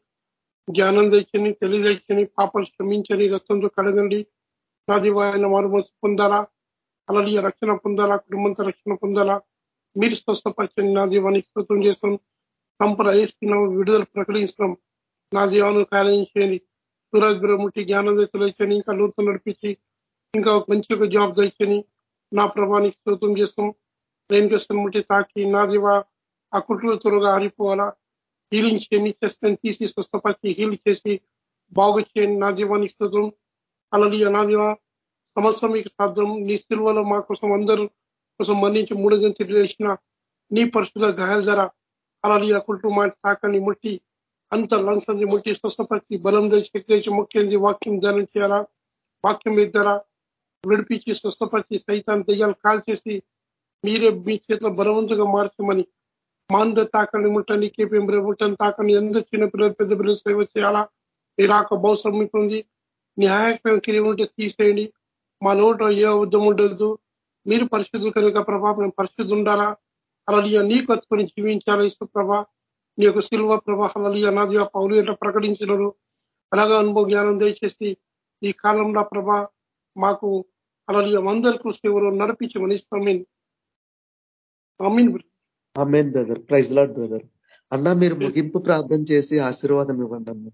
జ్ఞానం తెచ్చని తెలియజేయని పాపలు శ్రమించని రక్తంతో కడగండి. నా దివాయన వారు పొందాలా? అలలియ రక్షణ పొందాలా? కుటుంబంతో రక్షణ పొందాలా? మీరు స్వస్థపరచండి నా దీవాన్ని స్తోత్రం చేస్తాం సంపద వేసుకున్నాం విడుదల ప్రకటిస్తున్నాం. నా దీవాన్ని కార్యం చేయండి. సూరజ్ బ్రహ్ముట్టి జ్ఞానం తెచ్చని ఇంకా లోతు నడిపించి ఇంకా మంచి ఒక జాబ్ తెచ్చని నా ప్రభానికి స్తోత్రం చేస్తాం రేణుకృష్ణ ముట్టి తాకి నా దివా ఆ కుట్లు త్వరగా ఆరిపోవాలా? హీలింగ్ చేయని చెస్ట్ని తీసి స్వస్థపరిచి హీల్ చేసి బాగు చేయండి నా దీవానికి స్తోత్రం. అలలియ నా దీవ సంవత్సరం మీకు సాధ్యం. నీ సిల్వలో మా కోసం అందరూ కోసం మరణించి మూడు తిరిగి నీ పరిశుద్ధ గాయాల ధర అలలియ కుట్టు మాట తాకని ముట్టి అంత లంగ్స్ అంది ముట్టి స్వస్థపరిచి బలం తెచ్చి శక్తి తెచ్చి ముఖ్యంది వాక్యం ధ్యానం చేయాలా? వాక్యం ఇద్దరా విడిపించి స్వస్థపరిచి సైతాన్ని దెయ్యాలు కాల్ చేసి మీరే మీ చేతిలో బలవంతుగా మార్చమని మాంద తాకండి ముట్టండి కేపీఎం ముట్టని తాకండి ఎందుకు చిన్న పిల్లలు పెద్ద పిల్లలు సేవ చేయాలా? మీరు ఆక బహుశం మీకు ఉంది. న్యాయస్థానం కిరి ఉంటే తీసేయండి. మా నోట ఏ ఉద్యమం ఉండదు. మీరు పరిశుద్ధులు కనుక ప్రభా మేము పరిశుద్ధి ఉండాలా? అలలియ నీకు కత్తుకొని జీవించాలా ఇసు ప్రభా? నీ యొక్క శిల్వ ప్రభా అలలియ నాది పౌలు ఎట్లా ప్రకటించినారు? అలాగా అనుభవ జ్ఞానం దయచేసి ఈ కాలంలో ప్రభా మాకు అలలియ వందల సేవలు నడిపించమని ఇస్తాం. Amen brother praise lord brother అన్న మీరు ముగింపు ప్రార్థన చేసి ఆశీర్వాదం ఇవ్వండి అన్న.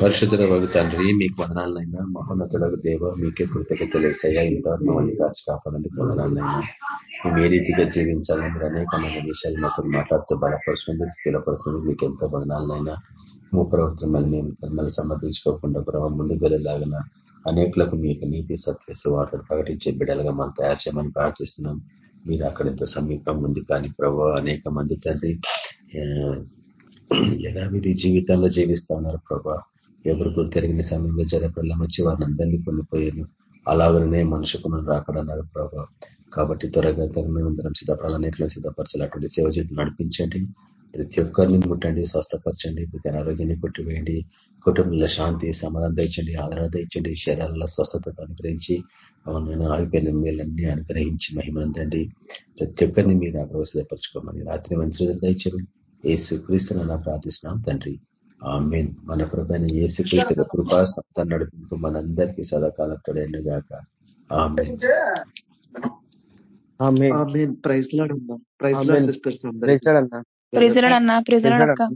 పరిశుద్ధుల వగు తండ్రి మీకు వదనాలనైనా మహోన్నతులకు దేవ మీకే కృతజ్ఞతలు. వేసాయా ఇంతవరకు మమ్మల్ని కాచి కాపాడందుకు వదనాలనైనా మేము ఏ రీతిగా జీవించాలని మీరు అనేకమైన విషయాలు మాతో మాట్లాడుతూ బలపరుస్తుంది స్థిరపరుస్తుంది మీకు ఎంతో వదనాలనైనా. మూ ప్రభుత్వం మేము ధర్మాలు సమర్థించుకోకుండా ప్రభావం ముందుకు వెళ్ళలాగిన అనేకులకు మీకు నీతి సత్యసు వార్తలు ప్రకటించే బిడ్డలుగా మనం తయారు చేయమని ప్రార్థిస్తున్నాం. మీరు అక్కడ ఎంత సమీపం ఉంది కానీ ప్రభు అనేక మంది తండ్రి యథావిధి జీవితంలో జీవిస్తా ఉన్నారు ప్రభా. ఎవరికి తిరిగిన సమయంలో జరపల్లం వచ్చి వారిని అందరినీ కొనిపోయాను అలాగనే మనుషుకు మనం రాకడన్నారు ప్రభా. కాబట్టి త్వరగా అందరం సిద్ధపడాలనేట్లో సిద్ధపరచాలి అటువంటి సేవ జీవితం నడిపించండి. ప్రతి ఒక్కరిని ముట్టండి స్వస్థపరచండి ప్రతి అనారోగ్యాన్ని కొట్టివేయండి. కుటుంబంలో శాంతి సమాధానం దండి ఆదరణ దండి శరీరాల్లో స్వస్థత అనుగ్రహించి నేను ఆగిపోయిన మేలన్నీ అనుగ్రహించి మహిమనందండి. ప్రతి ఒక్కరిని మీరు అగ్రవసపరచుకోమని రాత్రి మంచి దయచరు ఏసు క్రీస్తున్న ప్రార్థిస్తున్నాం తండ్రి. ఆమెన్. మన ప్రభైన ఏసు క్రీస్తు కృపా సప్త నడిపింపు మనందరికీ సదాకాలం తోడైన గాక. ప్రైజ్ లాడన్నా. ప్రైజ్ లాడ్ సిస్టర్స్ అందరూ ప్రెజలాడన్నా ప్రెజలాడక్క